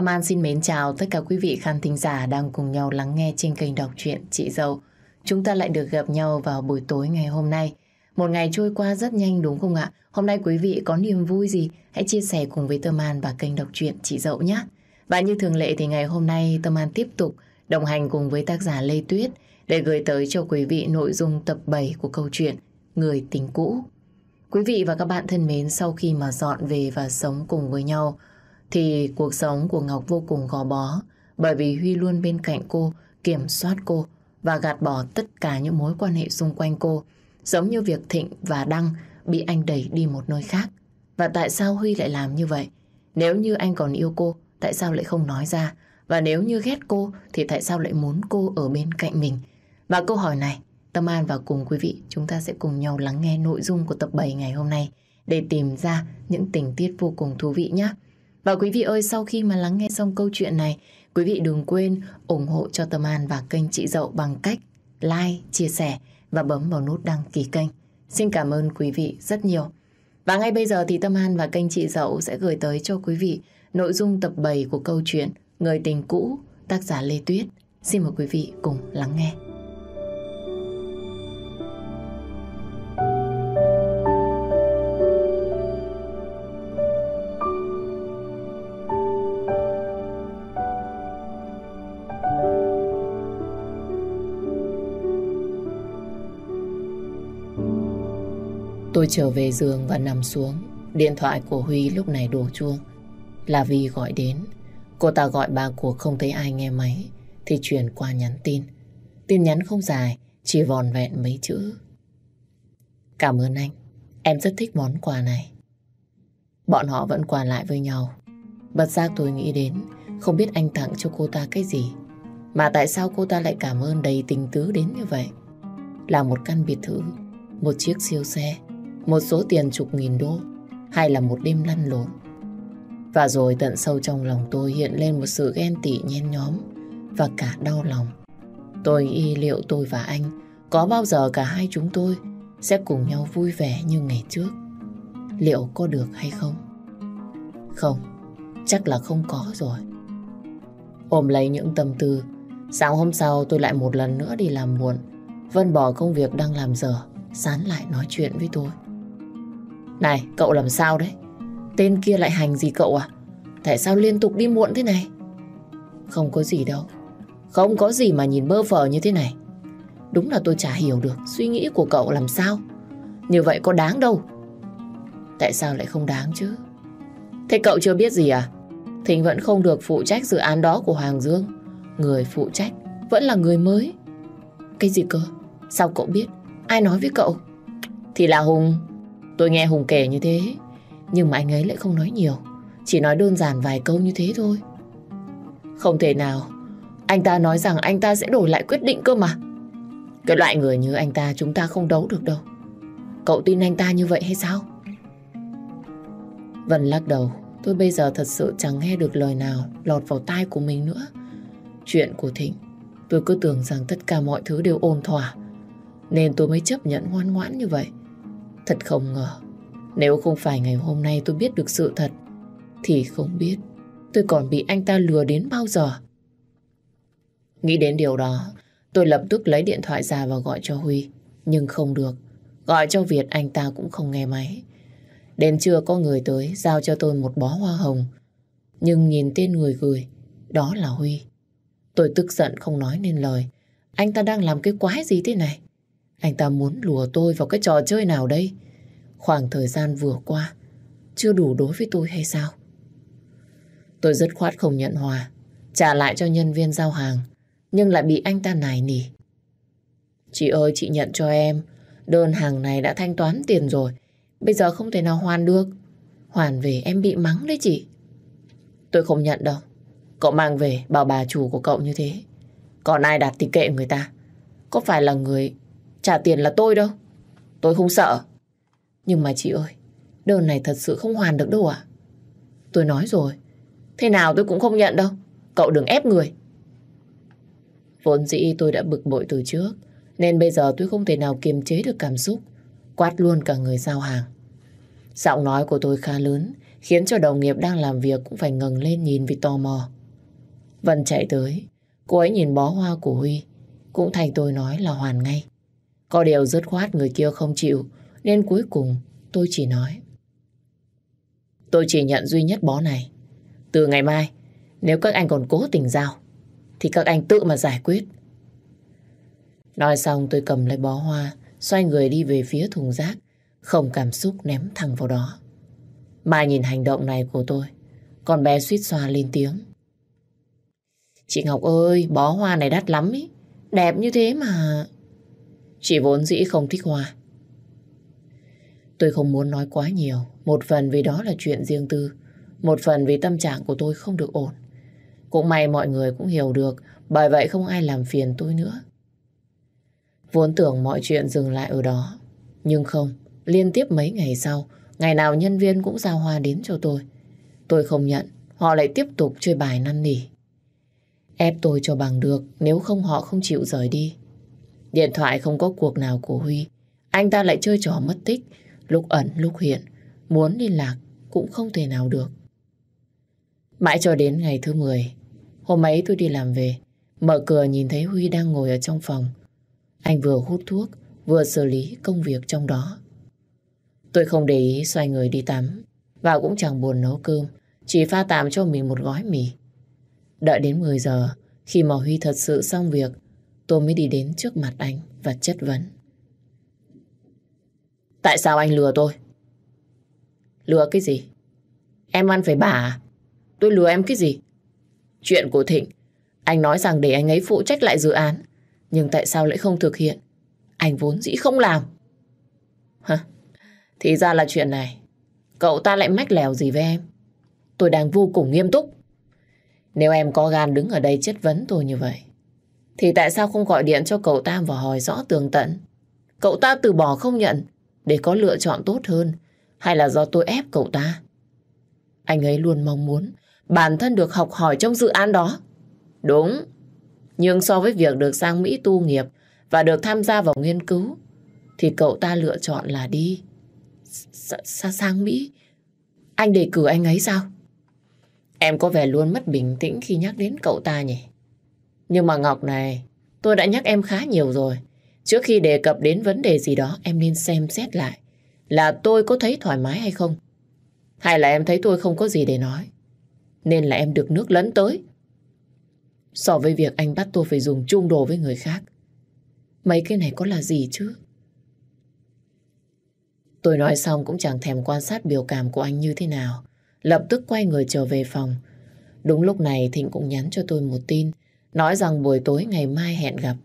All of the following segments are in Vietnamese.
Tâm An xin mến chào tất cả quý vị khán thính giả đang cùng nhau lắng nghe trên kênh đọc truyện Chị Dâu. Chúng ta lại được gặp nhau vào buổi tối ngày hôm nay. Một ngày trôi qua rất nhanh đúng không ạ? Hôm nay quý vị có niềm vui gì? Hãy chia sẻ cùng với Tâm An và kênh đọc truyện Chị Dậu nhé. Và như thường lệ thì ngày hôm nay Tâm An tiếp tục đồng hành cùng với tác giả Lê Tuyết để gửi tới cho quý vị nội dung tập 7 của câu chuyện Người tình cũ. Quý vị và các bạn thân mến, sau khi mà dọn về và sống cùng với nhau, thì cuộc sống của Ngọc vô cùng gò bó bởi vì Huy luôn bên cạnh cô, kiểm soát cô và gạt bỏ tất cả những mối quan hệ xung quanh cô, giống như việc Thịnh và Đăng bị anh đẩy đi một nơi khác. Và tại sao Huy lại làm như vậy? Nếu như anh còn yêu cô, tại sao lại không nói ra? Và nếu như ghét cô, thì tại sao lại muốn cô ở bên cạnh mình? Và câu hỏi này, Tâm An và cùng quý vị chúng ta sẽ cùng nhau lắng nghe nội dung của tập 7 ngày hôm nay để tìm ra những tình tiết vô cùng thú vị nhé. Và quý vị ơi, sau khi mà lắng nghe xong câu chuyện này, quý vị đừng quên ủng hộ cho Tâm An và kênh Chị Dậu bằng cách like, chia sẻ và bấm vào nút đăng ký kênh. Xin cảm ơn quý vị rất nhiều. Và ngay bây giờ thì Tâm An và kênh Chị Dậu sẽ gửi tới cho quý vị nội dung tập 7 của câu chuyện Người tình cũ, tác giả Lê Tuyết. Xin mời quý vị cùng lắng nghe. Trở về giường và nằm xuống. Điện thoại của Huy lúc này đổ chuông. Là vi gọi đến. Cô ta gọi ba cuộc không thấy ai nghe máy. Thì chuyển qua nhắn tin. Tin nhắn không dài, chỉ vòn vẹn mấy chữ. Cảm ơn anh. Em rất thích món quà này. Bọn họ vẫn quà lại với nhau. Bật giác tôi nghĩ đến, không biết anh tặng cho cô ta cái gì. Mà tại sao cô ta lại cảm ơn đầy tình tứ đến như vậy? Là một căn biệt thự, một chiếc siêu xe, một số tiền chục nghìn đô hay là một đêm lăn lộn. Và rồi tận sâu trong lòng tôi hiện lên một sự ghen tị nhen nhóm và cả đau lòng. Tôi y liệu tôi và anh có bao giờ cả hai chúng tôi sẽ cùng nhau vui vẻ như ngày trước. Liệu có được hay không? Không, chắc là không có rồi. Ôm lấy những tâm tư, sáng hôm sau tôi lại một lần nữa đi làm muộn. Vân bỏ công việc đang làm giờ, sán lại nói chuyện với tôi. Này, cậu làm sao đấy? Tên kia lại hành gì cậu à? Tại sao liên tục đi muộn thế này? Không có gì đâu. Không có gì mà nhìn bơ phờ như thế này. Đúng là tôi chả hiểu được suy nghĩ của cậu làm sao. Như vậy có đáng đâu. Tại sao lại không đáng chứ? Thế cậu chưa biết gì à? Thịnh vẫn không được phụ trách dự án đó của Hoàng Dương. Người phụ trách vẫn là người mới. Cái gì cơ? Sao cậu biết? Ai nói với cậu? Thì là Hùng. Tôi nghe Hùng kể như thế, nhưng mà anh ấy lại không nói nhiều. Chỉ nói đơn giản vài câu như thế thôi. Không thể nào. Anh ta nói rằng anh ta sẽ đổi lại quyết định cơ mà. Cái loại người như anh ta chúng ta không đấu được đâu. Cậu tin anh ta như vậy hay sao? Vân lắc đầu. Tôi bây giờ thật sự chẳng nghe được lời nào lọt vào tai của mình nữa. Chuyện của Thịnh, tôi cứ tưởng rằng tất cả mọi thứ đều ôn thỏa. Nên tôi mới chấp nhận ngoan ngoãn như vậy. Thật không ngờ, nếu không phải ngày hôm nay tôi biết được sự thật, thì không biết tôi còn bị anh ta lừa đến bao giờ. Nghĩ đến điều đó, tôi lập tức lấy điện thoại ra và gọi cho Huy. Nhưng không được. Gọi cho Việt anh ta cũng không nghe máy. Đến trưa có người tới giao cho tôi một bó hoa hồng. Nhưng nhìn tên người gửi, đó là Huy. Tôi tức giận không nói nên lời. Anh ta đang làm cái quái gì thế này? Anh ta muốn lùa tôi vào cái trò chơi nào đây? Khoảng thời gian vừa qua chưa đủ đối với tôi hay sao? Tôi dứt khoát không nhận hòa, trả lại cho nhân viên giao hàng, nhưng lại bị anh ta nài nỉ. Chị ơi, chị nhận cho em, đơn hàng này đã thanh toán tiền rồi, bây giờ không thể nào hoàn được. Hoàn về em bị mắng đấy chị. Tôi không nhận đâu. Cậu mang về bảo bà chủ của cậu như thế. Còn ai đặt thì kệ người ta. Có phải là người trả tiền là tôi đâu. Tôi không sợ. Nhưng mà chị ơi, đơn này thật sự không hoàn được đâu à? Tôi nói rồi, thế nào tôi cũng không nhận đâu. Cậu đừng ép người. Vốn dĩ tôi đã bực bội từ trước, nên bây giờ tôi không thể nào kiềm chế được cảm xúc, quát luôn cả người giao hàng. Giọng nói của tôi khá lớn, khiến cho đồng nghiệp đang làm việc cũng phải ngừng lên nhìn vì tò mò. Vân chạy tới, cô ấy nhìn bó hoa của Huy, cũng thành tôi nói là hoàn ngay. Có điều dứt khoát người kia không chịu, nên cuối cùng tôi chỉ nói. Tôi chỉ nhận duy nhất bó này. Từ ngày mai, nếu các anh còn cố tình giao, thì các anh tự mà giải quyết. Nói xong tôi cầm lấy bó hoa, xoay người đi về phía thùng rác, không cảm xúc ném thẳng vào đó. Mai nhìn hành động này của tôi, con bé suýt xoa lên tiếng. Chị Ngọc ơi, bó hoa này đắt lắm ý. Đẹp như thế mà. Chị vốn dĩ không thích hoa. Tôi không muốn nói quá nhiều. Một phần vì đó là chuyện riêng tư. Một phần vì tâm trạng của tôi không được ổn. Cũng may mọi người cũng hiểu được. Bởi vậy không ai làm phiền tôi nữa. Vốn tưởng mọi chuyện dừng lại ở đó. Nhưng không. Liên tiếp mấy ngày sau, ngày nào nhân viên cũng giao hoa đến cho tôi. Tôi không nhận. Họ lại tiếp tục chơi bài năn nỉ. Ép tôi cho bằng được, nếu không họ không chịu rời đi. Điện thoại không có cuộc nào của Huy. Anh ta lại chơi trò mất tích, lúc ẩn lúc hiện. Muốn liên lạc cũng không thể nào được. Mãi cho đến ngày thứ 10, hôm ấy tôi đi làm về, mở cửa nhìn thấy Huy đang ngồi ở trong phòng. Anh vừa hút thuốc, vừa xử lý công việc trong đó. Tôi không để ý xoay người đi tắm, và cũng chẳng buồn nấu cơm, chỉ pha tạm cho mình một gói mì. Đợi đến 10 giờ, khi mà Huy thật sự xong việc, tôi mới đi đến trước mặt anh và chất vấn. Tại sao anh lừa tôi? Lừa cái gì? Em ăn phải bà à? Tôi lừa em cái gì? Chuyện của Thịnh, anh nói rằng để anh ấy phụ trách lại dự án. Nhưng tại sao lại không thực hiện? Anh vốn dĩ không làm. Hả? Thì ra là chuyện này. Cậu ta lại mách lèo gì với em? Tôi đang vô cùng nghiêm túc. Nếu em có gan đứng ở đây chất vấn tôi như vậy, thì tại sao không gọi điện cho cậu ta và hỏi rõ tường tận? Cậu ta từ bỏ không nhận để có lựa chọn tốt hơn hay là do tôi ép cậu ta? Anh ấy luôn mong muốn bản thân được học hỏi trong dự án đó. Đúng, nhưng so với việc được sang Mỹ tu nghiệp và được tham gia vào nghiên cứu, thì cậu ta lựa chọn là đi. S sang Mỹ? Anh đề cử anh ấy sao? Em có vẻ luôn mất bình tĩnh khi nhắc đến cậu ta nhỉ? Nhưng mà Ngọc này, tôi đã nhắc em khá nhiều rồi. Trước khi đề cập đến vấn đề gì đó, em nên xem xét lại. Là tôi có thấy thoải mái hay không? Hay là em thấy tôi không có gì để nói? Nên là em được nước lẫn tới. So với việc anh bắt tôi phải dùng chung đồ với người khác. Mấy cái này có là gì chứ? Tôi nói xong cũng chẳng thèm quan sát biểu cảm của anh như thế nào. Lập tức quay người trở về phòng. Đúng lúc này Thịnh cũng nhắn cho tôi một tin, nói rằng buổi tối ngày mai hẹn gặp.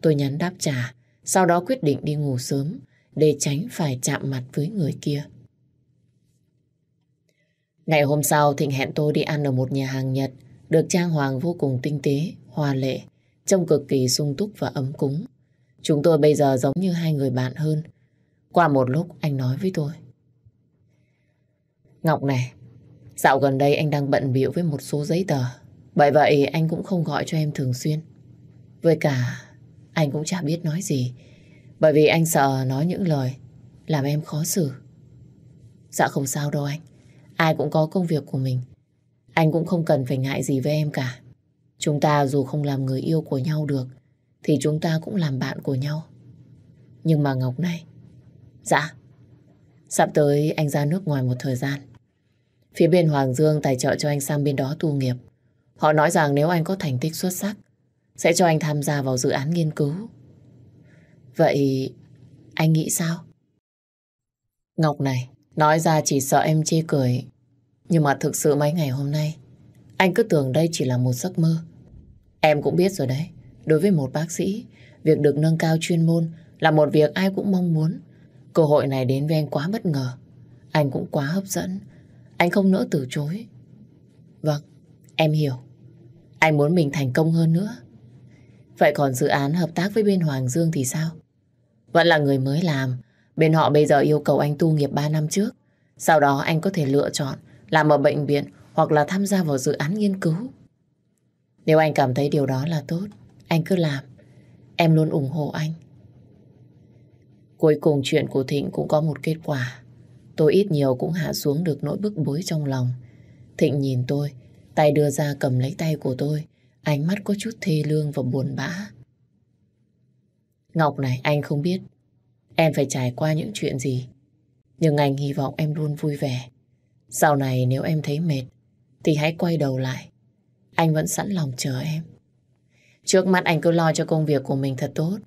Tôi nhắn đáp trả, sau đó quyết định đi ngủ sớm để tránh phải chạm mặt với người kia. Ngày hôm sau Thịnh hẹn tôi đi ăn ở một nhà hàng Nhật được trang hoàng vô cùng tinh tế, hoa lệ, trông cực kỳ sung túc và ấm cúng. Chúng tôi bây giờ giống như hai người bạn hơn. Qua một lúc anh nói với tôi. Ngọc này, Dạo gần đây anh đang bận bịu với một số giấy tờ. Bởi vậy, anh cũng không gọi cho em thường xuyên. Với cả, anh cũng chả biết nói gì. Bởi vì anh sợ nói những lời làm em khó xử. Dạ không sao đâu anh. Ai cũng có công việc của mình. Anh cũng không cần phải ngại gì với em cả. Chúng ta dù không làm người yêu của nhau được, thì chúng ta cũng làm bạn của nhau. Nhưng mà Ngọc này Dạ Sắp tới anh ra nước ngoài một thời gian Phía bên Hoàng Dương tài trợ cho anh sang bên đó tu nghiệp. Họ nói rằng nếu anh có thành tích xuất sắc, sẽ cho anh tham gia vào dự án nghiên cứu. Vậy anh nghĩ sao? Ngọc này, nói ra chỉ sợ em chê cười. Nhưng mà thực sự mấy ngày hôm nay, anh cứ tưởng đây chỉ là một giấc mơ. Em cũng biết rồi đấy, đối với một bác sĩ, việc được nâng cao chuyên môn là một việc ai cũng mong muốn. Cơ hội này đến với anh quá bất ngờ. Anh cũng quá hấp dẫn anh không nỡ từ chối. Vâng, em hiểu. Anh muốn mình thành công hơn nữa. Vậy còn dự án hợp tác với bên Hoàng Dương thì sao? Vẫn là người mới làm. Bên họ bây giờ yêu cầu anh tu nghiệp 3 năm trước. Sau đó anh có thể lựa chọn làm ở bệnh viện hoặc là tham gia vào dự án nghiên cứu. Nếu anh cảm thấy điều đó là tốt, anh cứ làm. Em luôn ủng hộ anh. Cuối cùng chuyện của Thịnh cũng có một kết quả. tôi ít nhiều cũng hạ xuống được nỗi bức bối trong lòng. Thịnh nhìn tôi, tay đưa ra cầm lấy tay của tôi, ánh mắt có chút thê lương và buồn bã. Ngọc này, anh không biết em phải trải qua những chuyện gì. Nhưng anh hy vọng em luôn vui vẻ. Sau này nếu em thấy mệt, thì hãy quay đầu lại. Anh vẫn sẵn lòng chờ em. Trước mắt anh cứ lo cho công việc của mình thật tốt.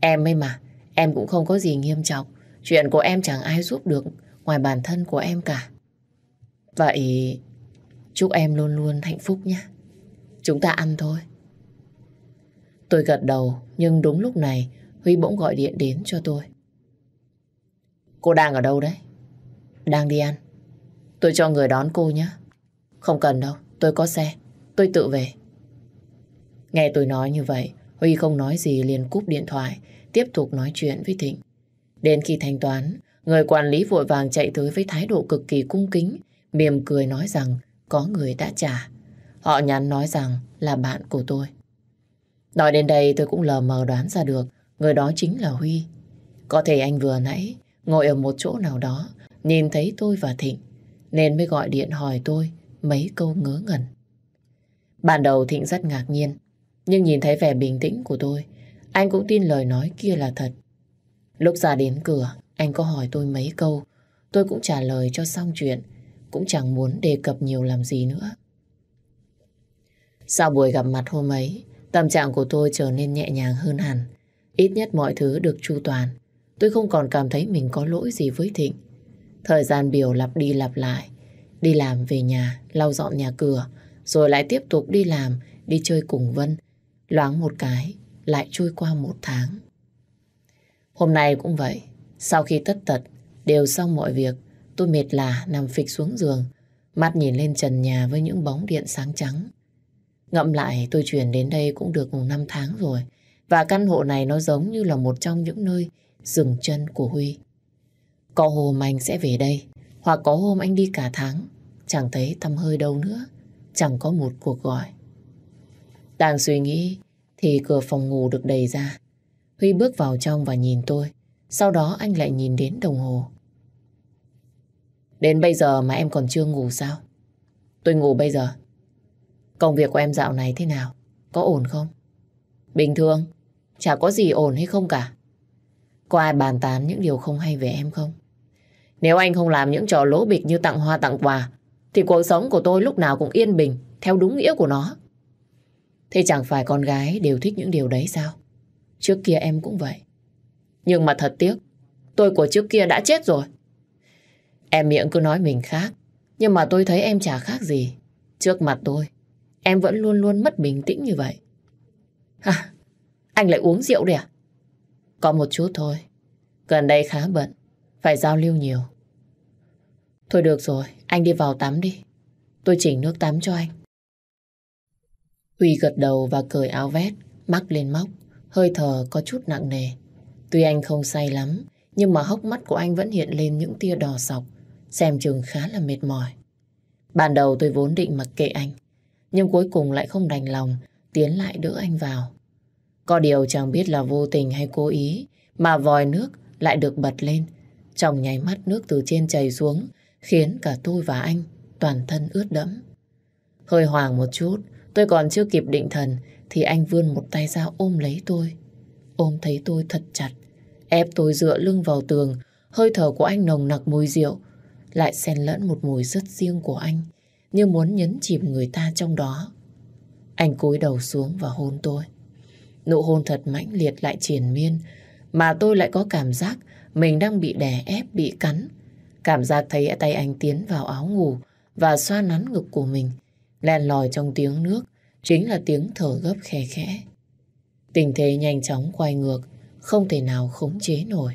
Em ấy mà, em cũng không có gì nghiêm trọng. Chuyện của em chẳng ai giúp được ngoài bản thân của em cả. Vậy chúc em luôn luôn hạnh phúc nhé. Chúng ta ăn thôi. Tôi gật đầu, nhưng đúng lúc này Huy bỗng gọi điện đến cho tôi. Cô đang ở đâu đấy? Đang đi ăn. Tôi cho người đón cô nhé. Không cần đâu, tôi có xe. Tôi tự về. Nghe tôi nói như vậy, Huy không nói gì liền cúp điện thoại, tiếp tục nói chuyện với Thịnh. Đến khi thanh toán, người quản lý vội vàng chạy tới với thái độ cực kỳ cung kính, mỉm cười nói rằng có người đã trả. Họ nhắn nói rằng là bạn của tôi. Nói đến đây tôi cũng lờ mờ đoán ra được, người đó chính là Huy. Có thể anh vừa nãy ngồi ở một chỗ nào đó, nhìn thấy tôi và Thịnh, nên mới gọi điện hỏi tôi mấy câu ngớ ngẩn. Ban đầu Thịnh rất ngạc nhiên, nhưng nhìn thấy vẻ bình tĩnh của tôi, anh cũng tin lời nói kia là thật. Lúc ra đến cửa, anh có hỏi tôi mấy câu, tôi cũng trả lời cho xong chuyện cũng chẳng muốn đề cập nhiều làm gì nữa. Sau buổi gặp mặt hôm ấy tâm trạng của tôi trở nên nhẹ nhàng hơn hẳn. Ít nhất mọi thứ được chu toàn. Tôi không còn cảm thấy mình có lỗi gì với Thịnh. Thời gian biểu lặp đi lặp lại. Đi làm về nhà, lau dọn nhà cửa, rồi lại tiếp tục đi làm, đi chơi cùng Vân. Loáng một cái, lại trôi qua một tháng. Hôm nay cũng vậy. Sau khi tất tật, đều xong mọi việc, tôi mệt lả nằm phịch xuống giường, mắt nhìn lên trần nhà với những bóng điện sáng trắng. Ngậm lại tôi chuyển đến đây cũng được 5 tháng rồi. Và căn hộ này nó giống như là một trong những nơi dừng chân của Huy. Có hôm anh sẽ về đây, hoặc có hôm anh đi cả tháng, chẳng thấy tâm hơi đâu nữa, chẳng có một cuộc gọi. Đang suy nghĩ thì cửa phòng ngủ được đẩy ra. Huy bước vào trong và nhìn tôi, sau đó anh lại nhìn đến đồng hồ. Đến bây giờ mà em còn chưa ngủ sao? Tôi ngủ bây giờ. Công việc của em dạo này thế nào? Có ổn không? Bình thường, chả có gì ổn hay không cả. Có ai bàn tán những điều không hay về em không? Nếu anh không làm những trò lỗ bịch như tặng hoa tặng quà, thì cuộc sống của tôi lúc nào cũng yên bình, theo đúng nghĩa của nó. Thế chẳng phải con gái đều thích những điều đấy sao? Trước kia em cũng vậy. Nhưng mà thật tiếc, tôi của trước kia đã chết rồi. Em miệng cứ nói mình khác, nhưng mà tôi thấy em chả khác gì. Trước mặt tôi, em vẫn luôn luôn mất bình tĩnh như vậy. ha Anh lại uống rượu đấy à? Có một chút thôi. Gần đây khá bận. Phải giao lưu nhiều. Thôi được rồi, anh đi vào tắm đi. Tôi chỉnh nước tắm cho anh. Huy gật đầu và cởi áo vét, mắc lên móc. Hơi thở có chút nặng nề. Tuy anh không say lắm, nhưng mà hốc mắt của anh vẫn hiện lên những tia đỏ sọc. Xem chừng khá là mệt mỏi. Ban đầu tôi vốn định mặc kệ anh. Nhưng cuối cùng lại không đành lòng tiến lại đỡ anh vào. Có điều chẳng biết là vô tình hay cố ý mà vòi nước lại được bật lên. Trong nháy mắt nước từ trên chảy xuống khiến cả tôi và anh toàn thân ướt đẫm. Hơi hoàng một chút, tôi còn chưa kịp định thần thì anh vươn một tay ra ôm lấy tôi. Ôm thấy tôi thật chặt, ép tôi dựa lưng vào tường, hơi thở của anh nồng nặc mùi rượu, lại xen lẫn một mùi rất riêng của anh, như muốn nhấn chìm người ta trong đó. Anh cúi đầu xuống và hôn tôi. Nụ hôn thật mãnh liệt lại triền miên, mà tôi lại có cảm giác mình đang bị đè ép, bị cắn. Cảm giác thấy tay anh tiến vào áo ngủ và xoa nắn ngực của mình. Len lòi trong tiếng nước, chính là tiếng thở gấp khe khẽ. Tình thế nhanh chóng quay ngược, không thể nào khống chế nổi.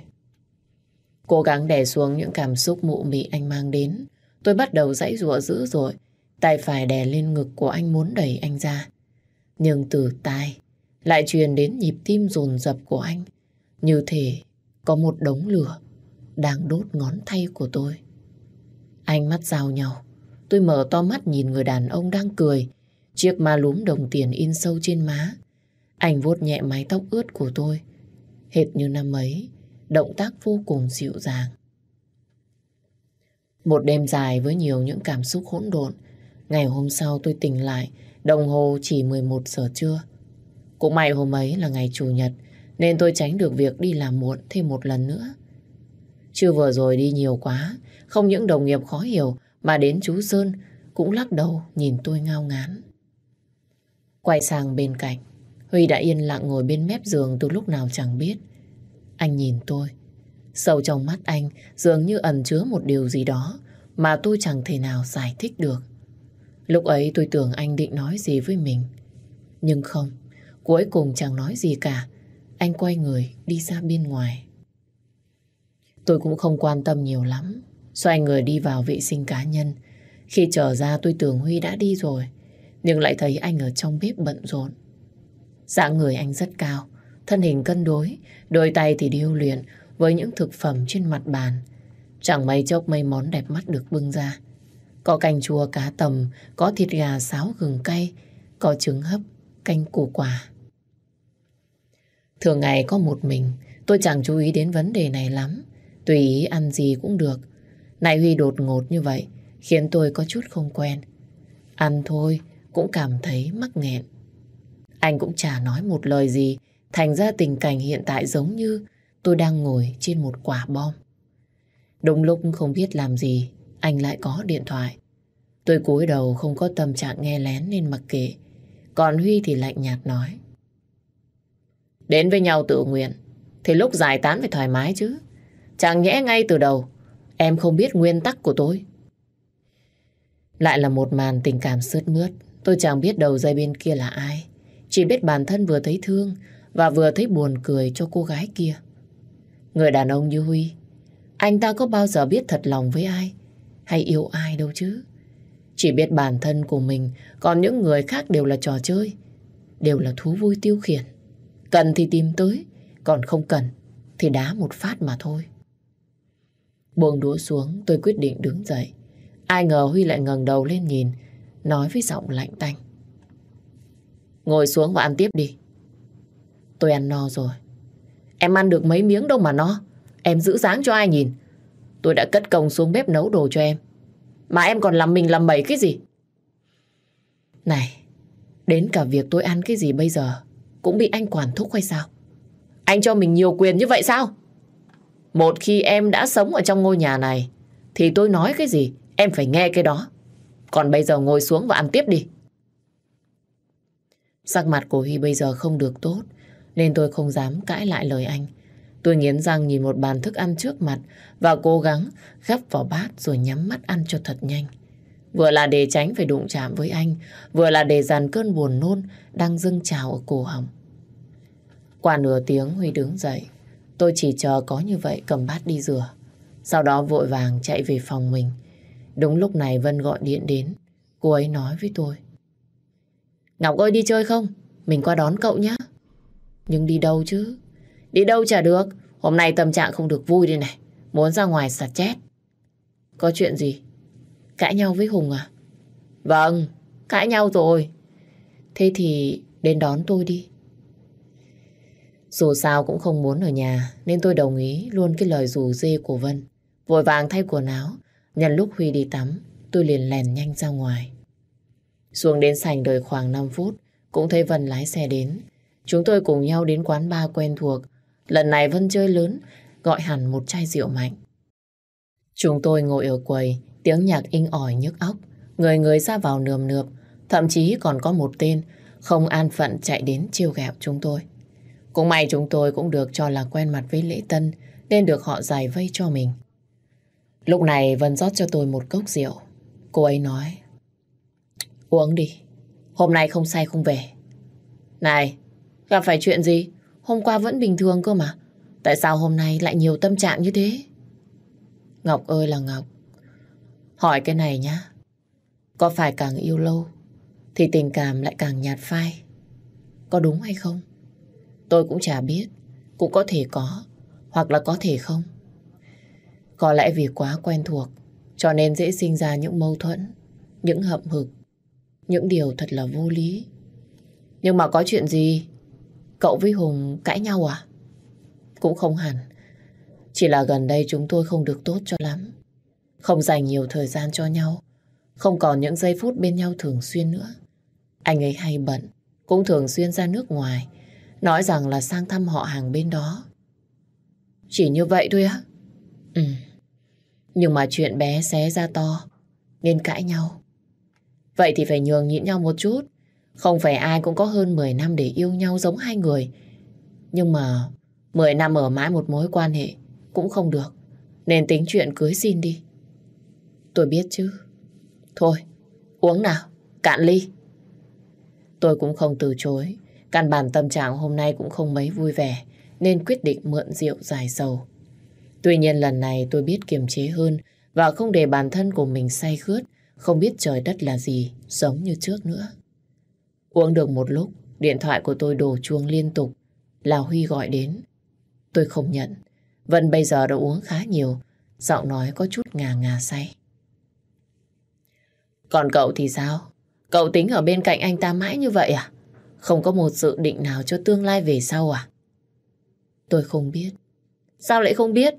Cố gắng đè xuống những cảm xúc mụ mị anh mang đến. Tôi bắt đầu dãy rụa dữ dội, tay phải đè lên ngực của anh muốn đẩy anh ra. Nhưng từ tai, lại truyền đến nhịp tim rồn rập của anh. Như thể có một đống lửa đang đốt ngón tay của tôi. Ánh mắt giao nhau. Tôi mở to mắt nhìn người đàn ông đang cười. Chiếc ma lúm đồng tiền in sâu trên má. Anh vuốt nhẹ mái tóc ướt của tôi. Hệt như năm ấy, động tác vô cùng dịu dàng. Một đêm dài với nhiều những cảm xúc hỗn độn. Ngày hôm sau tôi tỉnh lại, đồng hồ chỉ 11 giờ trưa. Cũng may hôm ấy là ngày Chủ nhật, nên tôi tránh được việc đi làm muộn thêm một lần nữa. Chưa vừa rồi đi nhiều quá, không những đồng nghiệp khó hiểu, mà đến chú Sơn cũng lắc đầu nhìn tôi ngao ngán. Quay sang bên cạnh, Huy đã yên lặng ngồi bên mép giường từ lúc nào chẳng biết. Anh nhìn tôi, sâu trong mắt anh dường như ẩn chứa một điều gì đó mà tôi chẳng thể nào giải thích được. Lúc ấy tôi tưởng anh định nói gì với mình. Nhưng không, cuối cùng chẳng nói gì cả. Anh quay người đi ra bên ngoài. Tôi cũng không quan tâm nhiều lắm. Xoay người đi vào vệ sinh cá nhân. Khi trở ra tôi tưởng Huy đã đi rồi. Nhưng lại thấy anh ở trong bếp bận rộn. Dạng người anh rất cao, thân hình cân đối, đôi tay thì điêu luyện với những thực phẩm trên mặt bàn. Chẳng mấy chốc mấy món đẹp mắt được bưng ra. Có canh chua cá tầm, có thịt gà xáo gừng cay, có trứng hấp, canh củ quả. Thường ngày có một mình, tôi chẳng chú ý đến vấn đề này lắm. Tùy ý ăn gì cũng được. Này Huy đột ngột như vậy, khiến tôi có chút không quen. Ăn thôi, cũng cảm thấy mắc nghẹn. Anh cũng chả nói một lời gì, thành ra tình cảnh hiện tại giống như tôi đang ngồi trên một quả bom. Đúng lúc không biết làm gì, anh lại có điện thoại. Tôi cúi đầu không có tâm trạng nghe lén nên mặc kệ. Còn Huy thì lạnh nhạt nói. Đến với nhau tự nguyện, thì lúc giải tán phải thoải mái chứ. Chẳng nhẽ ngay từ đầu, em không biết nguyên tắc của tôi. Lại là một màn tình cảm sướt mướt. Tôi chẳng biết đầu dây bên kia là ai. Chỉ biết bản thân vừa thấy thương và vừa thấy buồn cười cho cô gái kia. Người đàn ông như Huy, anh ta có bao giờ biết thật lòng với ai hay yêu ai đâu chứ. Chỉ biết bản thân của mình, còn những người khác đều là trò chơi, đều là thú vui tiêu khiển. Cần thì tìm tới, còn không cần thì đá một phát mà thôi. Buông đũa xuống, tôi quyết định đứng dậy. Ai ngờ Huy lại ngẩng đầu lên nhìn, nói với giọng lạnh tanh. Ngồi xuống và ăn tiếp đi. Tôi ăn no rồi. Em ăn được mấy miếng đâu mà no. Em giữ dáng cho ai nhìn. Tôi đã cất công xuống bếp nấu đồ cho em. Mà em còn làm mình làm bậy cái gì? Này, đến cả việc tôi ăn cái gì bây giờ cũng bị anh quản thúc hay sao? Anh cho mình nhiều quyền như vậy sao? Một khi em đã sống ở trong ngôi nhà này thì tôi nói cái gì em phải nghe cái đó. Còn bây giờ ngồi xuống và ăn tiếp đi. Sắc mặt của Huy bây giờ không được tốt nên tôi không dám cãi lại lời anh. Tôi nghiến răng nhìn một bàn thức ăn trước mặt và cố gắng gắp vào bát rồi nhắm mắt ăn cho thật nhanh. Vừa là để tránh phải đụng chạm với anh, vừa là để dàn cơn buồn nôn đang dâng trào ở cổ họng. Qua nửa tiếng Huy đứng dậy, tôi chỉ chờ có như vậy cầm bát đi rửa. Sau đó vội vàng chạy về phòng mình. Đúng lúc này Vân gọi điện đến, cô ấy nói với tôi. Ngọc ơi đi chơi không? Mình qua đón cậu nhé. Nhưng đi đâu chứ? Đi đâu chả được. Hôm nay tâm trạng không được vui đây này. Muốn ra ngoài sạt chết. Có chuyện gì? Cãi nhau với Hùng à? Vâng, cãi nhau rồi. Thế thì đến đón tôi đi. Dù sao cũng không muốn ở nhà nên tôi đồng ý luôn cái lời rủ dê của Vân. Vội vàng thay quần áo. Nhân lúc Huy đi tắm, tôi liền lèn nhanh ra ngoài. Xuống đến sảnh đợi khoảng 5 phút, cũng thấy Vân lái xe đến. Chúng tôi cùng nhau đến quán bar quen thuộc. Lần này Vân chơi lớn, gọi hẳn một chai rượu mạnh. Chúng tôi ngồi ở quầy, tiếng nhạc inh ỏi nhức óc. Người người ra vào nườm nượp, thậm chí còn có một tên không an phận chạy đến chiêu ghẹo chúng tôi. Cũng may chúng tôi cũng được cho là quen mặt với lễ tân, nên được họ giải vây cho mình. Lúc này Vân rót cho tôi một cốc rượu. Cô ấy nói, uống đi, hôm nay không say không về. Này, Gặp phải chuyện gì? Hôm qua vẫn bình thường cơ mà. Tại sao hôm nay lại nhiều tâm trạng như thế? Ngọc ơi là Ngọc. Hỏi cái này nhá. Có phải càng yêu lâu thì tình cảm lại càng nhạt phai? Có đúng hay không? Tôi cũng chả biết. Cũng có thể có, hoặc là có thể không. Có lẽ vì quá quen thuộc, cho nên dễ sinh ra những mâu thuẫn, những hậm hực, những điều thật là vô lý. Nhưng mà có chuyện gì Cậu với Hùng cãi nhau à? Cũng không hẳn. Chỉ là gần đây chúng tôi không được tốt cho lắm. Không dành nhiều thời gian cho nhau. Không còn những giây phút bên nhau thường xuyên nữa. Anh ấy hay bận, cũng thường xuyên ra nước ngoài. Nói rằng là sang thăm họ hàng bên đó. Chỉ như vậy thôi á? Ừ. Nhưng mà chuyện bé xé ra to, nên cãi nhau. Vậy thì phải nhường nhịn nhau một chút. Không phải ai cũng có hơn 10 năm để yêu nhau giống hai người. Nhưng mà 10 năm ở mãi một mối quan hệ cũng không được. Nên tính chuyện cưới xin đi. Tôi biết chứ. Thôi, uống nào, cạn ly. Tôi cũng không từ chối. Căn bản tâm trạng hôm nay cũng không mấy vui vẻ, nên quyết định mượn rượu dài sầu. Tuy nhiên lần này tôi biết kiềm chế hơn và không để bản thân của mình say khướt, không biết trời đất là gì, giống như trước nữa. Uống được một lúc, điện thoại của tôi đổ chuông liên tục, là Huy gọi đến. Tôi không nhận, Vân bây giờ đã uống khá nhiều, giọng nói có chút ngà ngà say. Còn cậu thì sao? Cậu tính ở bên cạnh anh ta mãi như vậy à? Không có một dự định nào cho tương lai về sau à? Tôi không biết. Sao lại không biết?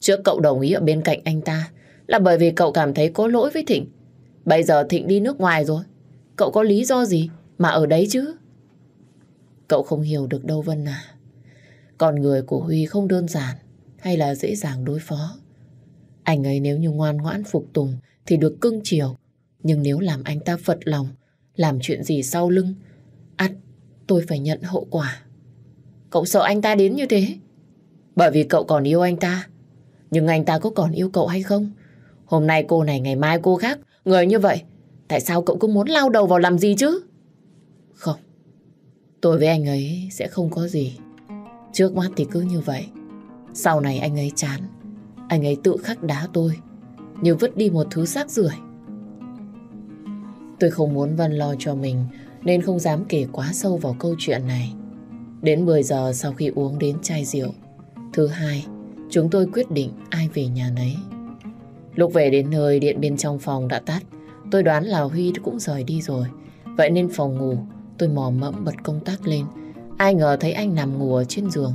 Trước cậu đồng ý ở bên cạnh anh ta là bởi vì cậu cảm thấy có lỗi với Thịnh. Bây giờ Thịnh đi nước ngoài rồi. Cậu có lý do gì mà ở đấy chứ? Cậu không hiểu được đâu Vân à. Con người của Huy không đơn giản hay là dễ dàng đối phó. Anh ấy nếu như ngoan ngoãn phục tùng thì được cưng chiều. Nhưng nếu làm anh ta phật lòng, làm chuyện gì sau lưng, ắt tôi phải nhận hậu quả. Cậu sợ anh ta đến như thế? Bởi vì cậu còn yêu anh ta. Nhưng anh ta có còn yêu cậu hay không? Hôm nay cô này, ngày mai cô khác. Người như vậy, tại sao cậu cứ muốn lao đầu vào làm gì chứ? Không, tôi với anh ấy sẽ không có gì. Trước mắt thì cứ như vậy. Sau này anh ấy chán, anh ấy tự khắc đá tôi, như vứt đi một thứ xác rưởi. Tôi không muốn Vân lo cho mình, nên không dám kể quá sâu vào câu chuyện này. Đến 10 giờ sau khi uống đến chai rượu, thứ hai, chúng tôi quyết định ai về nhà nấy. Lúc về đến nơi điện bên trong phòng đã tắt, tôi đoán là Huy cũng rời đi rồi. Vậy nên phòng ngủ, tôi mò mẫm bật công tắc lên. Ai ngờ thấy anh nằm ngủ ở trên giường.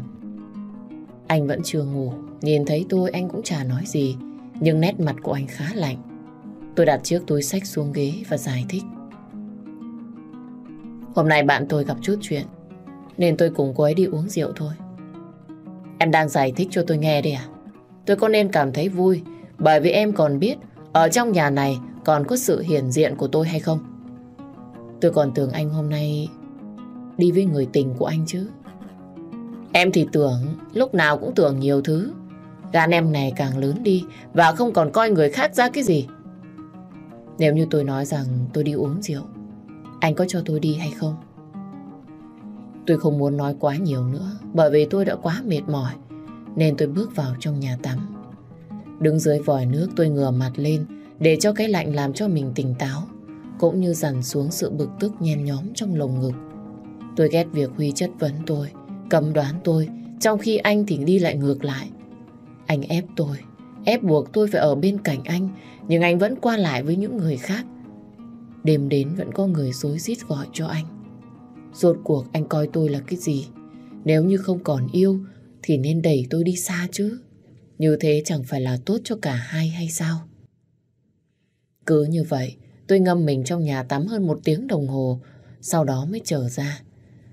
Anh vẫn chưa ngủ, nhìn thấy tôi anh cũng chả nói gì, nhưng nét mặt của anh khá lạnh. Tôi đặt chiếc túi sách xuống ghế và giải thích. Hôm nay bạn tôi gặp chút chuyện, nên tôi cùng cô ấy đi uống rượu thôi. Em đang giải thích cho tôi nghe đi à? Tôi có nên cảm thấy vui bởi vì em còn biết ở trong nhà này còn có sự hiển diện của tôi hay không? Tôi còn tưởng anh hôm nay đi với người tình của anh chứ. Em thì tưởng, lúc nào cũng tưởng nhiều thứ. Gan em này càng lớn đi và không còn coi người khác ra cái gì. Nếu như tôi nói rằng tôi đi uống rượu, anh có cho tôi đi hay không? Tôi không muốn nói quá nhiều nữa bởi vì tôi đã quá mệt mỏi nên tôi bước vào trong nhà tắm. Đứng dưới vòi nước tôi ngửa mặt lên để cho cái lạnh làm cho mình tỉnh táo cũng như dằn xuống sự bực tức nhen nhóm trong lồng ngực. Tôi ghét việc Huy chất vấn tôi, cấm đoán tôi trong khi anh thì đi lại ngược lại. Anh ép tôi, ép buộc tôi phải ở bên cạnh anh nhưng anh vẫn qua lại với những người khác. Đêm đến vẫn có người dối rít gọi cho anh. Rốt cuộc anh coi tôi là cái gì? Nếu như không còn yêu thì nên đẩy tôi đi xa chứ. Như thế chẳng phải là tốt cho cả hai hay sao? Cứ như vậy, tôi ngâm mình trong nhà tắm hơn một tiếng đồng hồ, sau đó mới trở ra.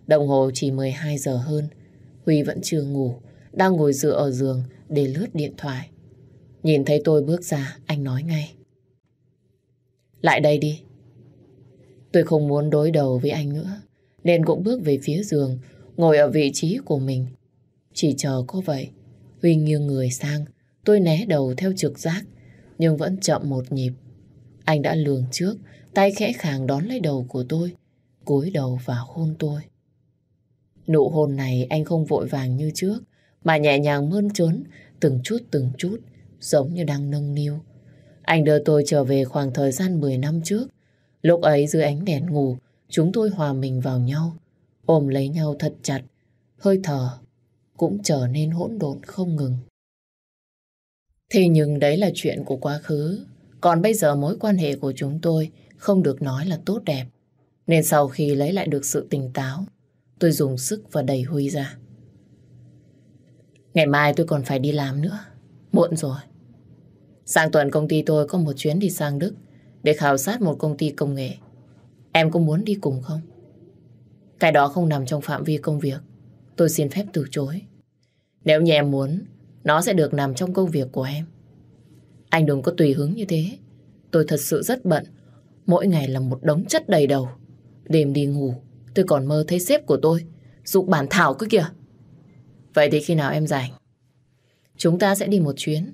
Đồng hồ chỉ 12 giờ hơn, Huy vẫn chưa ngủ, đang ngồi dựa ở giường để lướt điện thoại. Nhìn thấy tôi bước ra, anh nói ngay. Lại đây đi. Tôi không muốn đối đầu với anh nữa, nên cũng bước về phía giường, ngồi ở vị trí của mình. Chỉ chờ có vậy, Huy nghiêng người sang, tôi né đầu theo trực giác, nhưng vẫn chậm một nhịp. Anh đã lường trước, tay khẽ khàng đón lấy đầu của tôi, cúi đầu và hôn tôi. Nụ hôn này anh không vội vàng như trước, mà nhẹ nhàng mơn trớn, từng chút từng chút, giống như đang nâng niu. Anh đưa tôi trở về khoảng thời gian 10 năm trước. Lúc ấy dưới ánh đèn ngủ, chúng tôi hòa mình vào nhau, ôm lấy nhau thật chặt, hơi thở cũng trở nên hỗn độn không ngừng. Thế nhưng đấy là chuyện của quá khứ, còn bây giờ mối quan hệ của chúng tôi không được nói là tốt đẹp. Nên sau khi lấy lại được sự tỉnh táo, tôi dùng sức và đẩy Huy ra. Ngày mai tôi còn phải đi làm nữa, muộn rồi. Sang tuần công ty tôi có một chuyến đi sang Đức để khảo sát một công ty công nghệ. Em có muốn đi cùng không? Cái đó không nằm trong phạm vi công việc. Tôi xin phép từ chối. Nếu như em muốn, nó sẽ được nằm trong công việc của em. Anh đừng có tùy hứng như thế. Tôi thật sự rất bận. Mỗi ngày là một đống chất đầy đầu. Đêm đi ngủ, tôi còn mơ thấy sếp của tôi. Dục bản thảo cứ kìa. Vậy thì khi nào em rảnh? Chúng ta sẽ đi một chuyến.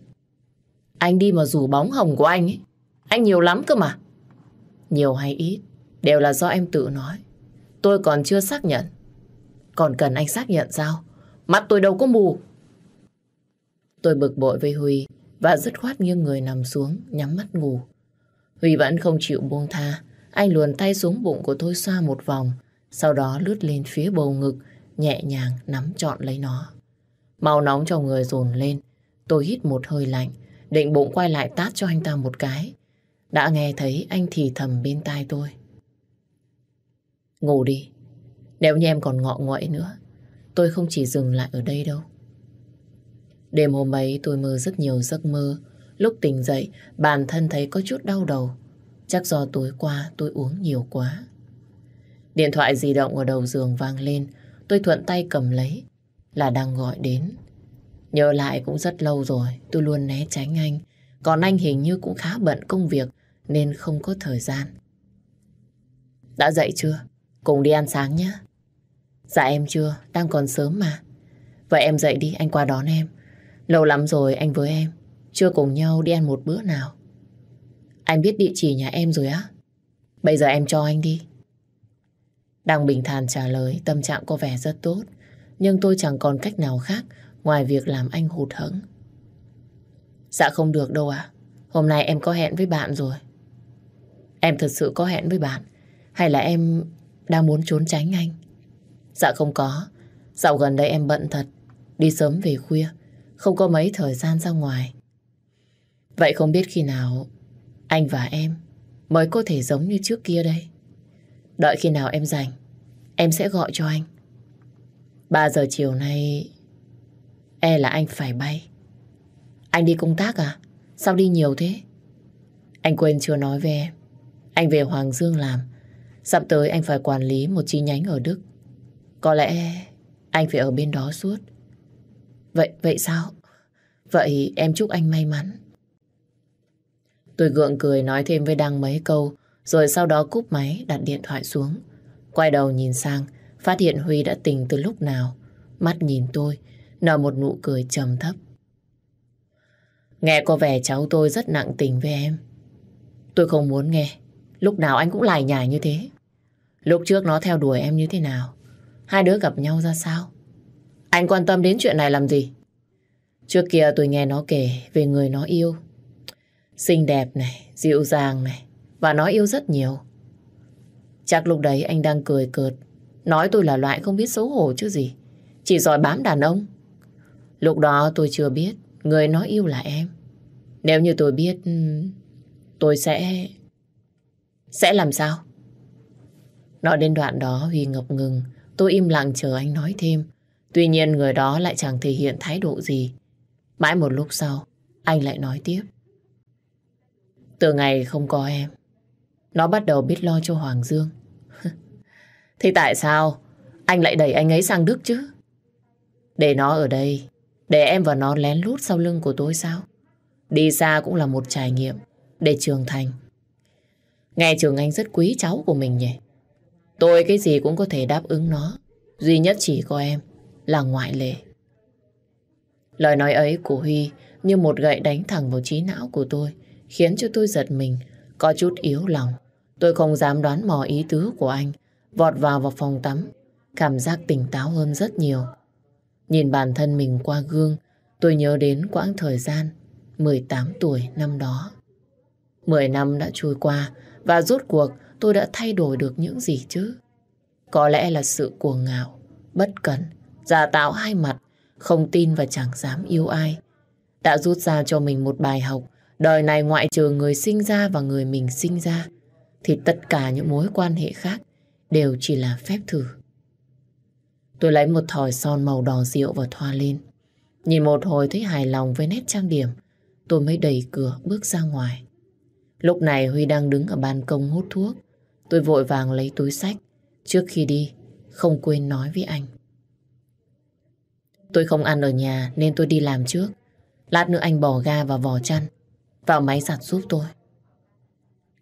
Anh đi mà rủ bóng hồng của anh ấy. Anh nhiều lắm cơ mà. Nhiều hay ít, đều là do em tự nói. Tôi còn chưa xác nhận. Còn cần anh xác nhận sao? Mắt tôi đâu có mù. Tôi bực bội với Huy và dứt khoát nghiêng người nằm xuống, nhắm mắt ngủ. Huy vẫn không chịu buông tha. Anh luồn tay xuống bụng của tôi xoa một vòng, sau đó lướt lên phía bầu ngực, nhẹ nhàng nắm trọn lấy nó. Màu nóng trong người dồn lên, tôi hít một hơi lạnh, định bụng quay lại tát cho anh ta một cái. Đã nghe thấy anh thì thầm bên tai tôi. Ngủ đi, nếu như em còn ngọ nguậy nữa, tôi không chỉ dừng lại ở đây đâu. Đêm hôm ấy tôi mơ rất nhiều giấc mơ. Lúc tỉnh dậy, bản thân thấy có chút đau đầu. Chắc do tối qua tôi uống nhiều quá. Điện thoại di động ở đầu giường vang lên. Tôi thuận tay cầm lấy. Là đang gọi đến. Nhớ lại cũng rất lâu rồi. Tôi luôn né tránh anh. Còn anh hình như cũng khá bận công việc nên không có thời gian. Đã dậy chưa? Cùng đi ăn sáng nhé. Dạ em chưa, đang còn sớm mà. Vậy em dậy đi, anh qua đón em. Lâu lắm rồi anh với em chưa cùng nhau đi ăn một bữa nào. Anh biết địa chỉ nhà em rồi á? Bây giờ em cho anh đi. Đang bình thản trả lời, tâm trạng có vẻ rất tốt. Nhưng tôi chẳng còn cách nào khác ngoài việc làm anh hụt hẫng. Dạ không được đâu ạ. Hôm nay em có hẹn với bạn rồi. Em thật sự có hẹn với bạn? Hay là em đang muốn trốn tránh anh? Dạ không có. Dạo gần đây em bận thật. Đi sớm về khuya. Không có mấy thời gian ra ngoài. Vậy không biết khi nào anh và em mới có thể giống như trước kia đây. Đợi khi nào em rảnh, em sẽ gọi cho anh. 3 giờ chiều nay e là anh phải bay. Anh đi công tác à? Sao đi nhiều thế? Anh quên chưa nói với em. Anh về Hoàng Dương làm. Sắp tới anh phải quản lý một chi nhánh ở Đức. Có lẽ anh phải ở bên đó suốt. Vậy, vậy sao? Vậy em chúc anh may mắn. Tôi gượng cười nói thêm với Đăng mấy câu, rồi sau đó cúp máy đặt điện thoại xuống. Quay đầu nhìn sang, phát hiện Huy đã tỉnh từ lúc nào. Mắt nhìn tôi, nở một nụ cười trầm thấp. Nghe có vẻ cháu tôi rất nặng tình với em. Tôi không muốn nghe. Lúc nào anh cũng lải nhải như thế. Lúc trước nó theo đuổi em như thế nào? Hai đứa gặp nhau ra sao? Anh quan tâm đến chuyện này làm gì? Trước kia tôi nghe nó kể về người nó yêu. Xinh đẹp này, dịu dàng này, và nó yêu rất nhiều. Chắc lúc đấy anh đang cười cợt, nói tôi là loại không biết xấu hổ chứ gì. Chỉ giỏi bám đàn ông. Lúc đó tôi chưa biết người nó yêu là em. Nếu như tôi biết, ừ, tôi sẽ... Sẽ làm sao? Nói đến đoạn đó Huy ngập ngừng, tôi im lặng chờ anh nói thêm. Tuy nhiên người đó lại chẳng thể hiện thái độ gì. Mãi một lúc sau, anh lại nói tiếp. Từ ngày không có em, nó bắt đầu biết lo cho Hoàng Dương. Thì tại sao anh lại đẩy anh ấy sang Đức chứ? Để nó ở đây, để em và nó lén lút sau lưng của tôi sao? Đi xa cũng là một trải nghiệm để trưởng thành. Nghe Trường Anh rất quý cháu của mình nhỉ? Tôi cái gì cũng có thể đáp ứng nó. Duy nhất chỉ có em là ngoại lệ. Lời nói ấy của Huy như một gậy đánh thẳng vào trí não của tôi, khiến cho tôi giật mình, có chút yếu lòng. Tôi không dám đoán mò ý tứ của anh, vọt vào vào phòng tắm, cảm giác tỉnh táo hơn rất nhiều. Nhìn bản thân mình qua gương, tôi nhớ đến quãng thời gian 18 tuổi năm đó. 10 năm đã trôi qua và rốt cuộc tôi đã thay đổi được những gì chứ? Có lẽ là sự cuồng ngạo, bất cẩn, giả tạo hai mặt, không tin và chẳng dám yêu ai. Đã rút ra cho mình một bài học, đời này ngoại trừ người sinh ra và người mình sinh ra, thì tất cả những mối quan hệ khác đều chỉ là phép thử. Tôi lấy một thỏi son màu đỏ rượu và thoa lên. Nhìn một hồi thấy hài lòng với nét trang điểm. tôi mới đẩy cửa bước ra ngoài. Lúc này Huy đang đứng ở ban công hút thuốc. Tôi vội vàng lấy túi sách. Trước khi đi, không quên nói với anh. Tôi không ăn ở nhà nên tôi đi làm trước. Lát nữa anh bỏ ga và vò chăn, vào máy giặt giúp tôi.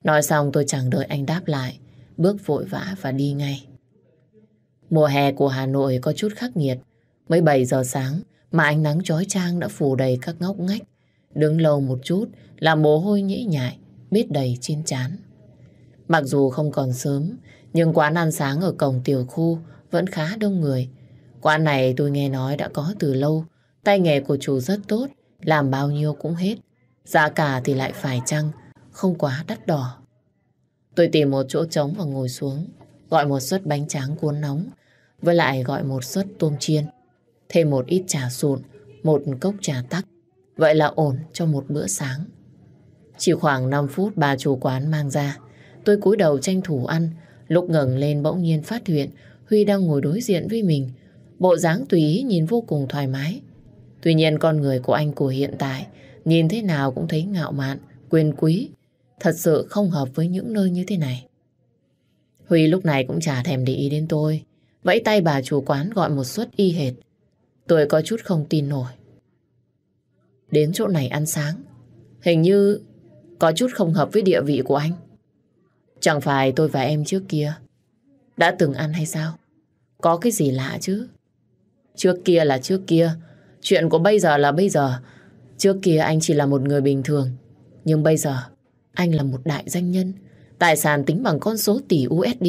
Nói xong tôi chẳng đợi anh đáp lại, bước vội vã và đi ngay. Mùa hè của Hà Nội có chút khắc nghiệt. Mới 7 giờ sáng mà ánh nắng chói chang đã phủ đầy các ngóc ngách. Đứng lâu một chút là mồ hôi nhễ nhại, biết đầy trên chán. Mặc dù không còn sớm, nhưng quán ăn sáng ở cổng tiểu khu vẫn khá đông người. Quán này tôi nghe nói đã có từ lâu, tay nghề của chủ rất tốt, làm bao nhiêu cũng hết. Giá cả thì lại phải chăng, không quá đắt đỏ. Tôi tìm một chỗ trống và ngồi xuống, gọi một suất bánh tráng cuốn nóng, với lại gọi một suất tôm chiên, thêm một ít trà sụn, một cốc trà tắc. Vậy là ổn cho một bữa sáng. Chỉ khoảng 5 phút bà chủ quán mang ra, tôi cúi đầu tranh thủ ăn, lúc ngẩng lên bỗng nhiên phát hiện Huy đang ngồi đối diện với mình, bộ dáng tùy ý nhìn vô cùng thoải mái. Tuy nhiên con người của anh của hiện tại nhìn thế nào cũng thấy ngạo mạn, quyền quý, thật sự không hợp với những nơi như thế này. Huy lúc này cũng chả thèm để ý đến tôi, vẫy tay bà chủ quán gọi một suất y hệt. Tôi có chút không tin nổi. Đến chỗ này ăn sáng, hình như có chút không hợp với địa vị của anh. Chẳng phải tôi và em trước kia đã từng ăn hay sao? Có cái gì lạ chứ? Trước kia là trước kia, chuyện của bây giờ là bây giờ. Trước kia anh chỉ là một người bình thường, nhưng bây giờ anh là một đại danh nhân, tài sản tính bằng con số tỷ USD.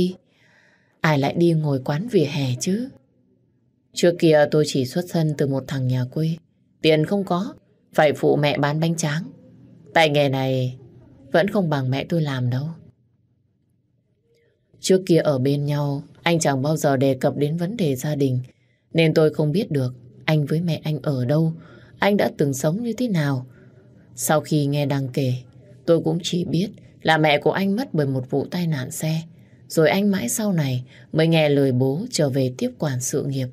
Ai lại đi ngồi quán vỉa hè chứ? Trước kia tôi chỉ xuất thân từ một thằng nhà quê, tiền không có, phải phụ mẹ bán bánh tráng. Tại nghề này vẫn không bằng mẹ tôi làm đâu. Trước kia ở bên nhau, anh chẳng bao giờ đề cập đến vấn đề gia đình, nên tôi không biết được anh với mẹ anh ở đâu, anh đã từng sống như thế nào. Sau khi nghe đăng kể, tôi cũng chỉ biết là mẹ của anh mất bởi một vụ tai nạn xe, rồi anh mãi sau này mới nghe lời bố trở về tiếp quản sự nghiệp.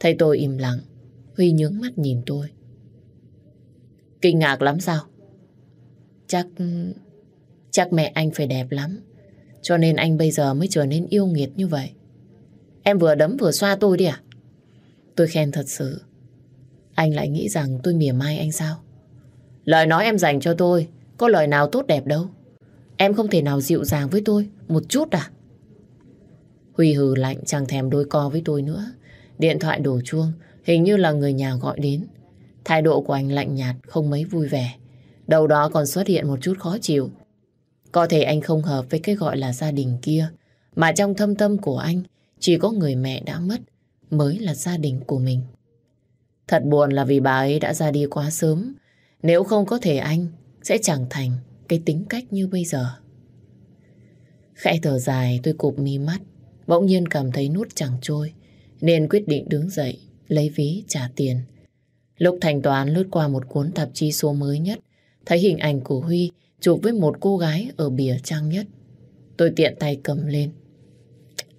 Thấy tôi im lặng, Huy nhướng mắt nhìn tôi. Kinh ngạc lắm sao? Chắc... Chắc mẹ anh phải đẹp lắm. Cho nên anh bây giờ mới trở nên yêu nghiệt như vậy. Em vừa đấm vừa xoa tôi đi à? Tôi khen thật sự. Anh lại nghĩ rằng tôi mỉa mai anh sao? Lời nói em dành cho tôi có lời nào tốt đẹp đâu. Em không thể nào dịu dàng với tôi một chút à? Huy hừ lạnh chẳng thèm đôi co với tôi nữa. Điện thoại đổ chuông, hình như là người nhà gọi đến. Thái độ của anh lạnh nhạt, không mấy vui vẻ. Đầu đó còn xuất hiện một chút khó chịu. Có thể anh không hợp với cái gọi là gia đình kia, mà trong thâm tâm của anh chỉ có người mẹ đã mất mới là gia đình của mình. Thật buồn là vì bà ấy đã ra đi quá sớm. Nếu không có thể anh sẽ chẳng thành cái tính cách như bây giờ. Khẽ thở dài tôi cụp mi mắt, bỗng nhiên cảm thấy nút chẳng trôi, nên quyết định đứng dậy, lấy ví trả tiền. Lúc thanh toán lướt qua một cuốn tạp chí số mới nhất, thấy hình ảnh của Huy chụp với một cô gái ở bìa trang nhất. Tôi tiện tay cầm lên.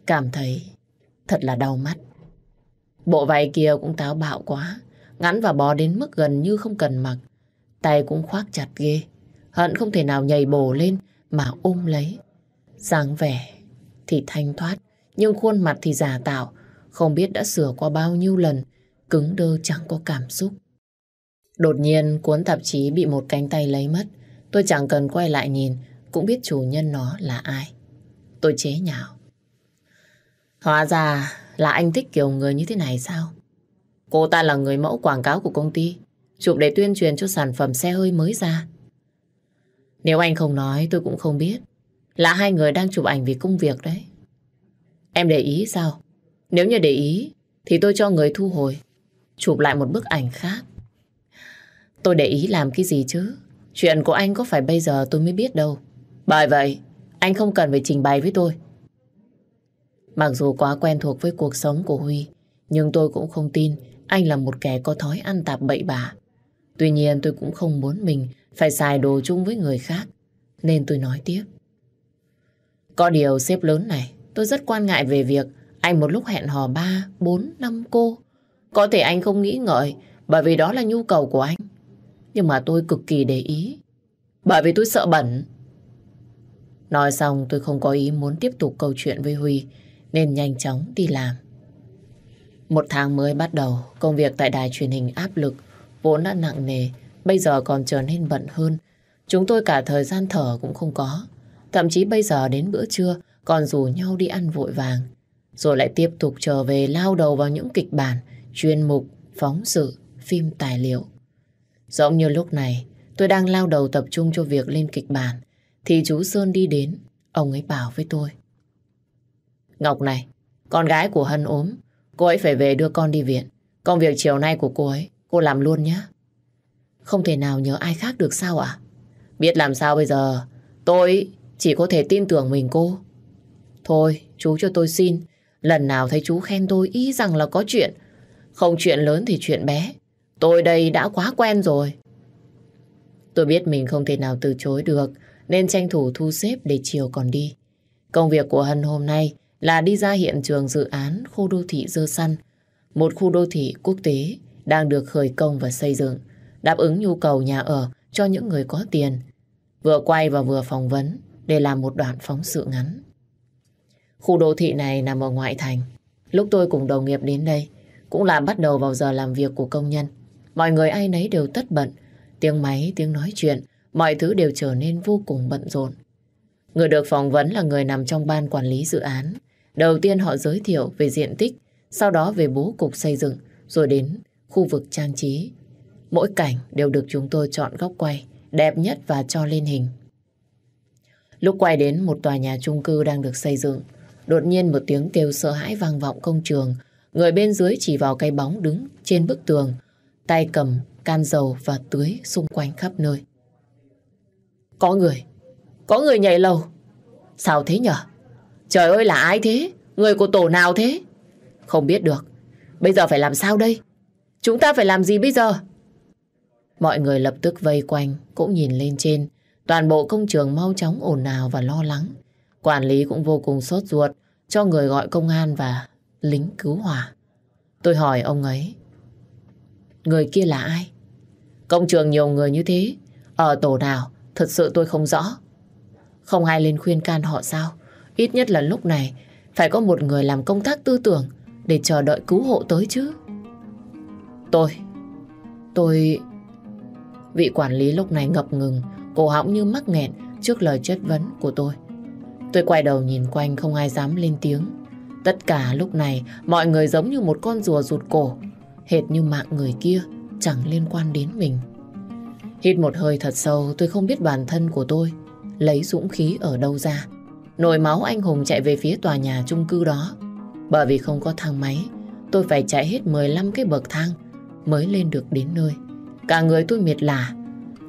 Cảm thấy thật là đau mắt. Bộ váy kia cũng táo bạo quá, ngắn và bó đến mức gần như không cần mặc. Tay cũng khoác chặt ghê, hận không thể nào nhảy bổ lên mà ôm lấy. dáng vẻ thì thanh thoát, nhưng khuôn mặt thì giả tạo, không biết đã sửa qua bao nhiêu lần, cứng đơ chẳng có cảm xúc. Đột nhiên cuốn tạp chí bị một cánh tay lấy mất. Tôi chẳng cần quay lại nhìn, cũng biết chủ nhân nó là ai. Tôi chế nhạo. Hóa ra là anh thích kiểu người như thế này sao? Cô ta là người mẫu quảng cáo của công ty, chụp để tuyên truyền cho sản phẩm xe hơi mới ra. Nếu anh không nói tôi cũng không biết là hai người đang chụp ảnh vì công việc đấy. Em để ý sao? Nếu như để ý thì tôi cho người thu hồi, chụp lại một bức ảnh khác. Tôi để ý làm cái gì chứ? Chuyện của anh có phải bây giờ tôi mới biết đâu. Bởi vậy, anh không cần phải trình bày với tôi. Mặc dù quá quen thuộc với cuộc sống của Huy, nhưng tôi cũng không tin anh là một kẻ có thói ăn tạp bậy bạ. Tuy nhiên tôi cũng không muốn mình phải xài đồ chung với người khác, nên tôi nói tiếp. Có điều xếp lớn này, tôi rất quan ngại về việc anh một lúc hẹn hò ba, bốn, năm cô. Có thể anh không nghĩ ngợi bởi vì đó là nhu cầu của anh. Nhưng mà tôi cực kỳ để ý. Bởi vì tôi sợ bẩn. Nói xong tôi không có ý muốn tiếp tục câu chuyện với Huy nên nhanh chóng đi làm. Một tháng mới bắt đầu, công việc tại đài truyền hình áp lực, vốn đã nặng nề, bây giờ còn trở nên bận hơn. Chúng tôi cả thời gian thở cũng không có. Thậm chí bây giờ đến bữa trưa còn rủ nhau đi ăn vội vàng. Rồi lại tiếp tục trở về lao đầu vào những kịch bản, chuyên mục, phóng sự, phim tài liệu. Giống như lúc này, tôi đang lao đầu tập trung cho việc lên kịch bản, thì chú Sơn đi đến, ông ấy bảo với tôi. Ngọc này, con gái của Hân ốm, cô ấy phải về đưa con đi viện. Công việc chiều nay của cô ấy, cô làm luôn nhé. Không thể nào nhớ ai khác được sao ạ? Biết làm sao bây giờ, tôi chỉ có thể tin tưởng mình cô. Thôi, chú cho tôi xin, lần nào thấy chú khen tôi ý rằng là có chuyện. Không chuyện lớn thì chuyện bé. Tôi đây đã quá quen rồi. Tôi biết mình không thể nào từ chối được, nên tranh thủ thu xếp để chiều còn đi. Công việc của Hân hôm nay là đi ra hiện trường dự án khu đô thị Dơ Săn, một khu đô thị quốc tế đang được khởi công và xây dựng, đáp ứng nhu cầu nhà ở cho những người có tiền. Vừa quay và vừa phỏng vấn để làm một đoạn phóng sự ngắn. Khu đô thị này nằm ở ngoại thành. Lúc tôi cùng đồng nghiệp đến đây, cũng là bắt đầu vào giờ làm việc của công nhân. Mọi người ai nấy đều tất bận, tiếng máy, tiếng nói chuyện, mọi thứ đều trở nên vô cùng bận rộn. Người được phỏng vấn là người nằm trong ban quản lý dự án. Đầu tiên họ giới thiệu về diện tích, sau đó về bố cục xây dựng, rồi đến khu vực trang trí. Mỗi cảnh đều được chúng tôi chọn góc quay, đẹp nhất và cho lên hình. Lúc quay đến một tòa nhà chung cư đang được xây dựng, đột nhiên một tiếng kêu sợ hãi vang vọng công trường. Người bên dưới chỉ vào cái bóng đứng trên bức tường, tay cầm can dầu và tưới xung quanh khắp nơi. Có người, có người nhảy lầu. Sao thế nhở? Trời ơi là ai thế? Người của tổ nào thế? Không biết được. Bây giờ phải làm sao đây? Chúng ta phải làm gì bây giờ? Mọi người lập tức vây quanh, cũng nhìn lên trên. Toàn bộ công trường mau chóng ồn ào và lo lắng. Quản lý cũng vô cùng sốt ruột cho người gọi công an và lính cứu hỏa. Tôi hỏi ông ấy. Người kia là ai? Công trường nhiều người như thế. Ở tổ nào? Thật sự tôi không rõ. Không ai lên khuyên can họ sao? Ít nhất là lúc này phải có một người làm công tác tư tưởng để chờ đợi cứu hộ tới chứ. Tôi, tôi... Vị quản lý lúc này ngập ngừng, cổ họng như mắc nghẹn trước lời chất vấn của tôi. Tôi quay đầu nhìn quanh không ai dám lên tiếng. Tất cả lúc này mọi người giống như một con rùa rụt cổ, hệt như mạng người kia chẳng liên quan đến mình. Hít một hơi thật sâu tôi không biết bản thân của tôi lấy dũng khí ở đâu ra. Nồi máu anh hùng chạy về phía tòa nhà chung cư đó. Bởi vì không có thang máy, tôi phải chạy hết 15 cái bậc thang mới lên được đến nơi. Cả người tôi miệt lả.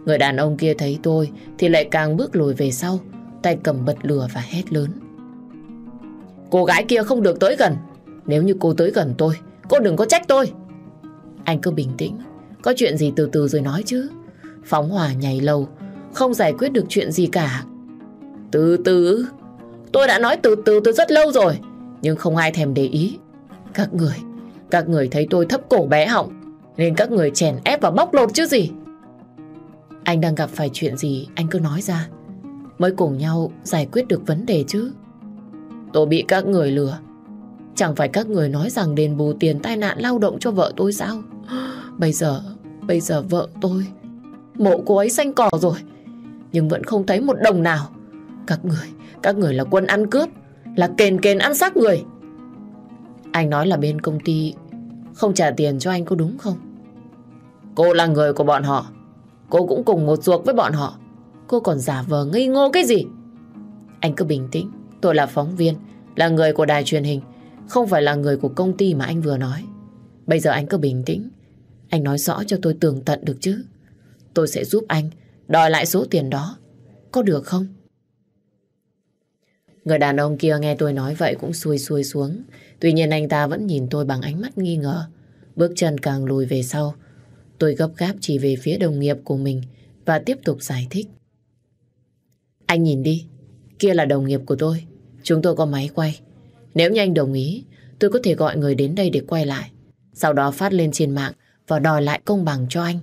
Người đàn ông kia thấy tôi thì lại càng bước lùi về sau, tay cầm bật lửa và hét lớn. Cô gái kia không được tới gần. Nếu như cô tới gần tôi, cô đừng có trách tôi. Anh cứ bình tĩnh, có chuyện gì từ từ rồi nói chứ. Phóng hỏa nhảy lầu, không giải quyết được chuyện gì cả. Từ từ, tôi đã nói từ từ từ rất lâu rồi, nhưng không ai thèm để ý. Các người, các người thấy tôi thấp cổ bé họng, nên các người chèn ép và bóc lột chứ gì. Anh đang gặp phải chuyện gì, anh cứ nói ra. Mới cùng nhau giải quyết được vấn đề chứ. Tôi bị các người lừa. Chẳng phải các người nói rằng đền bù tiền tai nạn lao động cho vợ tôi sao? Bây giờ, bây giờ vợ tôi Mộ cô ấy xanh cỏ rồi Nhưng vẫn không thấy một đồng nào Các người, các người là quân ăn cướp, Là kền kền ăn xác người. Anh nói là bên công ty Không trả tiền cho anh có đúng không? Cô là người của bọn họ. Cô cũng cùng một ruột với bọn họ. Cô còn giả vờ ngây ngô cái gì? Anh cứ bình tĩnh. Tôi là phóng viên, Là người của đài truyền hình, Không phải là người của công ty mà anh vừa nói. Bây giờ anh cứ bình tĩnh. Anh nói rõ cho tôi tường tận được chứ? Tôi sẽ giúp anh đòi lại số tiền đó. Có được không? Người đàn ông kia nghe tôi nói vậy cũng xuôi xuôi xuống. Tuy nhiên anh ta vẫn nhìn tôi bằng ánh mắt nghi ngờ. Bước chân càng lùi về sau. Tôi gấp gáp chỉ về phía đồng nghiệp của mình và tiếp tục giải thích. Anh nhìn đi, kia là đồng nghiệp của tôi. Chúng tôi có máy quay. Nếu như anh đồng ý, tôi có thể gọi người đến đây để quay lại. Sau đó phát lên trên mạng và đòi lại công bằng cho anh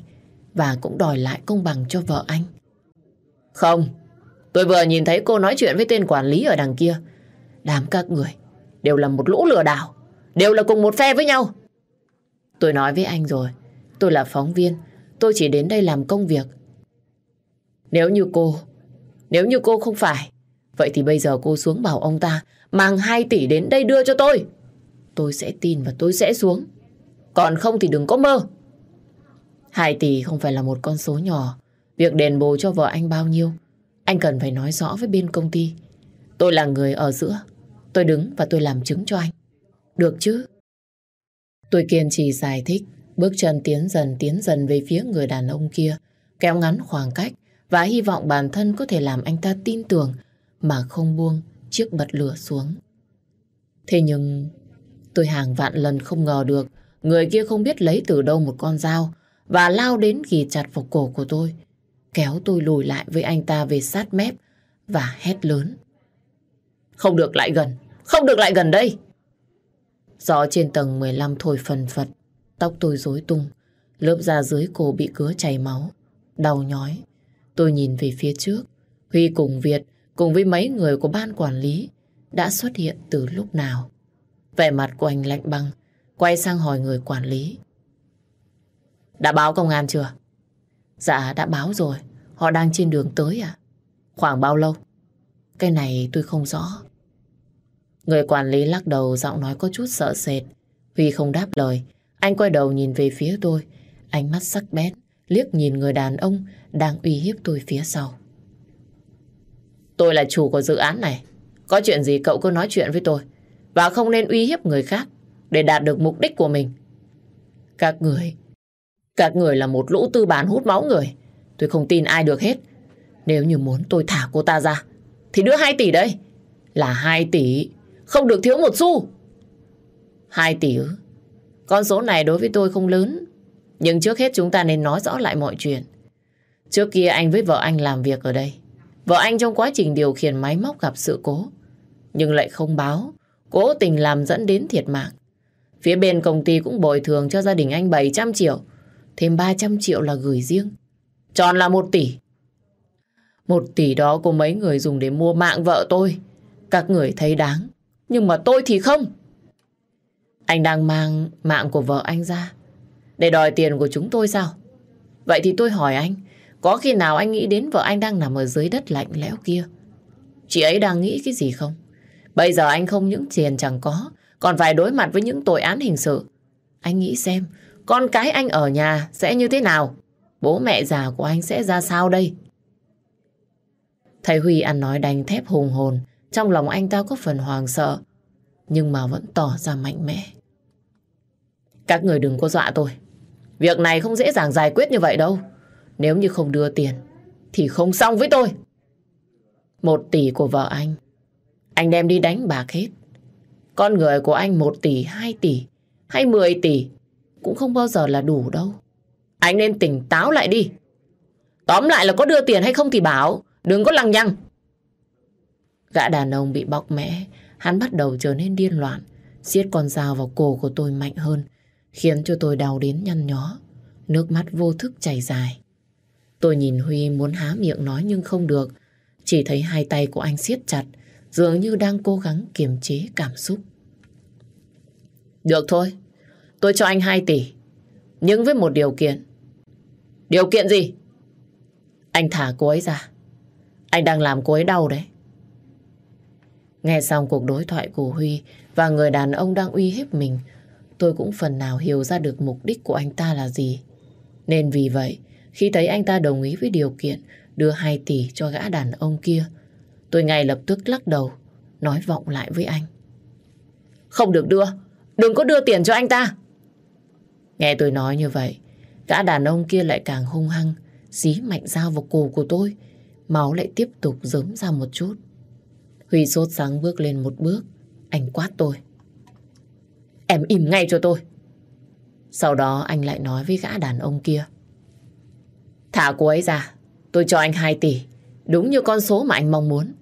và cũng đòi lại công bằng cho vợ anh. Không, tôi vừa nhìn thấy cô nói chuyện với tên quản lý ở đằng kia. Đám các người đều là một lũ lừa đảo, đều là cùng một phe với nhau. Tôi nói với anh rồi, tôi là phóng viên, tôi chỉ đến đây làm công việc. Nếu như cô, nếu như cô không phải, vậy thì bây giờ cô xuống bảo ông ta mang 2 tỷ đến đây đưa cho tôi. Tôi sẽ tin và tôi sẽ xuống. Còn không thì đừng có mơ. 2 tỷ không phải là một con số nhỏ. Việc đền bù cho vợ anh bao nhiêu, anh cần phải nói rõ với bên công ty. Tôi là người ở giữa. Tôi đứng và tôi làm chứng cho anh. Được chứ? Tôi kiên trì giải thích, bước chân tiến dần tiến dần về phía người đàn ông kia, kéo ngắn khoảng cách và hy vọng bản thân có thể làm anh ta tin tưởng mà không buông chiếc bật lửa xuống. Thế nhưng tôi hàng vạn lần không ngờ được người kia không biết lấy từ đâu một con dao và lao đến ghi chặt vào cổ của tôi, kéo tôi lùi lại với anh ta về sát mép và hét lớn. Không được lại gần, không được lại gần đây. Gió trên tầng 15 thổi phần phật, tóc tôi rối tung, lớp da dưới cổ bị cứa chảy máu, đau nhói. Tôi nhìn về phía trước, Huy cùng Việt cùng với mấy người của ban quản lý đã xuất hiện từ lúc nào. Vẻ mặt của anh lạnh băng, quay sang hỏi người quản lý. Đã báo công an chưa? Dạ đã báo rồi, họ đang trên đường tới à? Khoảng bao lâu? Cái này tôi không rõ. Người quản lý lắc đầu giọng nói có chút sợ sệt. Huy không đáp lời, anh quay đầu nhìn về phía tôi, ánh mắt sắc bén, liếc nhìn người đàn ông đang uy hiếp tôi phía sau. Tôi là chủ của dự án này. Có chuyện gì cậu cứ nói chuyện với tôi. Và không nên uy hiếp người khác để đạt được mục đích của mình. Các người, các người là một lũ tư bản hút máu người. Tôi không tin ai được hết. Nếu như muốn tôi thả cô ta ra, thì đưa 2 tỷ đây. Là 2 tỷ, không được thiếu một xu. 2 tỷ ư? Con số này đối với tôi không lớn. Nhưng trước hết chúng ta nên nói rõ lại mọi chuyện. Trước kia anh với vợ anh làm việc ở đây. Vợ anh trong quá trình điều khiển máy móc gặp sự cố, nhưng lại không báo, cố tình làm dẫn đến thiệt mạng. Phía bên công ty cũng bồi thường cho gia đình anh 700 triệu, thêm 300 triệu là gửi riêng. Tròn là 1 tỷ. Một tỷ đó của mấy người dùng để mua mạng vợ tôi. Các người thấy đáng, nhưng mà tôi thì không. Anh đang mang mạng của vợ anh ra để đòi tiền của chúng tôi sao? Vậy thì tôi hỏi anh, có khi nào anh nghĩ đến vợ anh đang nằm ở dưới đất lạnh lẽo kia? Chị ấy đang nghĩ cái gì không? Bây giờ anh không những tiền chẳng có, còn phải đối mặt với những tội án hình sự. Anh nghĩ xem, con cái anh ở nhà sẽ như thế nào? Bố mẹ già của anh sẽ ra sao đây? Thầy Huy ăn nói đành thép hùng hồn, trong lòng anh ta có phần hoàng sợ, nhưng mà vẫn tỏ ra mạnh mẽ. Các người đừng có dọa tôi. Việc này không dễ dàng giải quyết như vậy đâu. Nếu như không đưa tiền Thì không xong với tôi Một tỷ của vợ anh Anh đem đi đánh bạc hết Con người của anh một tỷ, hai tỷ Hay mười tỷ cũng không bao giờ là đủ đâu Anh nên tỉnh táo lại đi Tóm lại là có đưa tiền hay không thì bảo Đừng có lằng nhằng Gã đàn ông bị bóc mẽ Hắn bắt đầu trở nên điên loạn siết con dao vào cổ của tôi mạnh hơn Khiến cho tôi đau đến nhăn nhó Nước mắt vô thức chảy dài Tôi nhìn Huy muốn há miệng nói nhưng không được. Chỉ thấy hai tay của anh siết chặt, dường như đang cố gắng kiềm chế cảm xúc. Được thôi, tôi cho anh 2 tỷ, nhưng với một điều kiện. Điều kiện gì? Anh thả cô ấy ra. Anh đang làm cô ấy đau đấy. Nghe xong cuộc đối thoại của Huy và người đàn ông đang uy hiếp mình, tôi cũng phần nào hiểu ra được mục đích của anh ta là gì. Nên vì vậy, khi thấy anh ta đồng ý với điều kiện đưa 2 tỷ cho gã đàn ông kia, tôi ngay lập tức lắc đầu, nói vọng lại với anh. Không được đưa, đừng có đưa tiền cho anh ta. Nghe tôi nói như vậy, gã đàn ông kia lại càng hung hăng, dí mạnh dao vào cổ của tôi, máu lại tiếp tục dớm ra một chút. Huy sốt sáng bước lên một bước, anh quát tôi. Em im ngay cho tôi. Sau đó anh lại nói với gã đàn ông kia. Thả cô ấy ra, tôi cho anh 2 tỷ, đúng như con số mà anh mong muốn.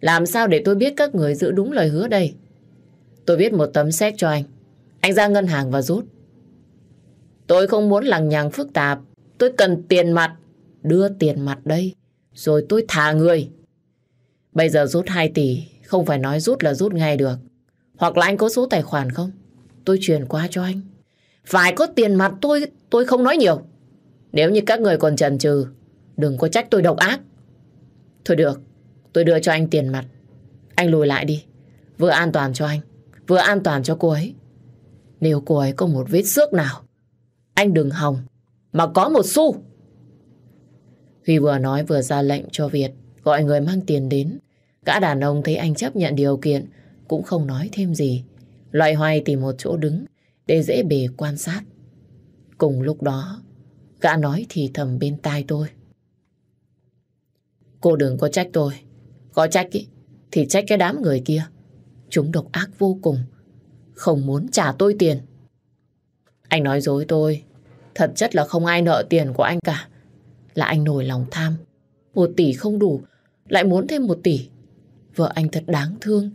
Làm sao để tôi biết các người giữ đúng lời hứa đây? Tôi viết một tấm séc cho anh. Anh ra ngân hàng và rút. Tôi không muốn lằng nhằng phức tạp. tôi cần tiền mặt. Đưa tiền mặt đây, rồi tôi thả người. Bây giờ rút 2 tỷ, không phải nói rút là rút ngay được. Hoặc là anh có số tài khoản không? Tôi chuyển qua cho anh. Phải có tiền mặt tôi, tôi không nói nhiều. Nếu như các người còn chần chừ, đừng có trách tôi độc ác. Thôi được, tôi đưa cho anh tiền mặt. Anh lùi lại đi. Vừa an toàn cho anh, vừa an toàn cho cô ấy. Nếu cô ấy có một vết xước nào, anh đừng hòng, mà có một xu. Huy vừa nói vừa ra lệnh cho Việt gọi người mang tiền đến. Cả đàn ông thấy anh chấp nhận điều kiện, cũng không nói thêm gì. Loại hoài tìm một chỗ đứng để dễ bề quan sát. Cùng lúc đó, gã nói thì thầm bên tai tôi. Cô đừng có trách tôi. Có trách ý, thì trách cái đám người kia. Chúng độc ác vô cùng. Không muốn trả tôi tiền. Anh nói dối tôi. Thật chất là không ai nợ tiền của anh cả. Là anh nổi lòng tham. Một tỷ không đủ. Lại muốn thêm một tỷ. Vợ anh thật đáng thương.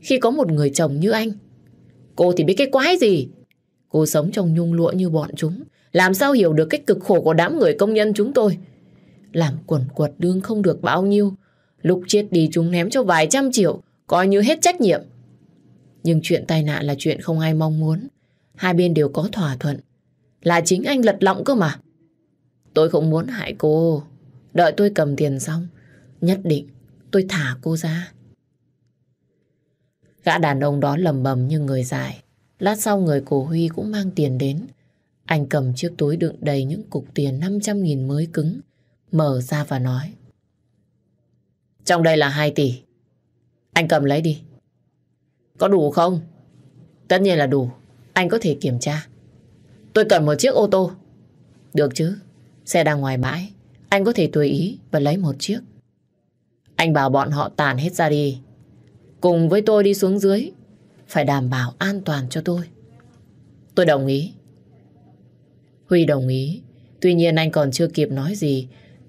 Khi có một người chồng như anh. Cô thì biết cái quái gì. Cô sống trong nhung lụa như bọn chúng. Làm sao hiểu được cái cực khổ của đám người công nhân chúng tôi. Làm quần quật đương không được bao nhiêu. Lúc chết đi chúng ném cho vài trăm triệu. Coi như hết trách nhiệm. Nhưng chuyện tai nạn là chuyện không ai mong muốn. Hai bên đều có thỏa thuận. Là chính anh lật lọng cơ mà. Tôi không muốn hại cô. Đợi tôi cầm tiền xong. Nhất định tôi thả cô ra. Gã đàn ông đó lầm bầm như người dài. Lát sau người cổ Huy cũng mang tiền đến. Anh cầm chiếc túi đựng đầy những cục tiền 500.000 mới cứng. Mở ra và nói. Trong đây là 2 tỷ. Anh cầm lấy đi. Có đủ không? Tất nhiên là đủ. Anh có thể kiểm tra. Tôi cần một chiếc ô tô. Được chứ. Xe đang ngoài bãi. Anh có thể tùy ý và lấy một chiếc. Anh bảo bọn họ tàn hết ra đi. Cùng với tôi đi xuống dưới. Phải đảm bảo an toàn cho tôi. Tôi đồng ý. Huy đồng ý. Tuy nhiên anh còn chưa kịp nói gì,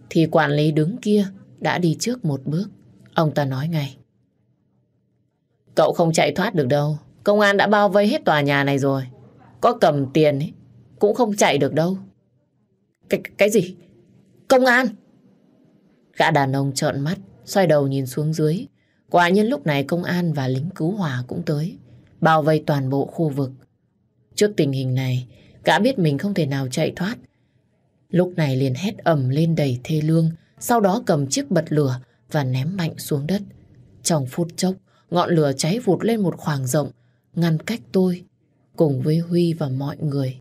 thì quản lý đứng kia đã đi trước một bước. Ông ta nói ngay. Cậu không chạy thoát được đâu. Công an đã bao vây hết tòa nhà này rồi. Có cầm tiền ấy, cũng không chạy được đâu. Cái, cái gì? Công an? Gã đàn ông trợn mắt, xoay đầu nhìn xuống dưới. Quả nhiên lúc này công an và lính cứu hỏa cũng tới, bao vây toàn bộ khu vực. Trước tình hình này, gã biết mình không thể nào chạy thoát. Lúc này liền hét ầm lên đầy thê lương, sau đó cầm chiếc bật lửa và ném mạnh xuống đất. Trong phút chốc, ngọn lửa cháy vụt lên một khoảng rộng, ngăn cách tôi, cùng với Huy và mọi người.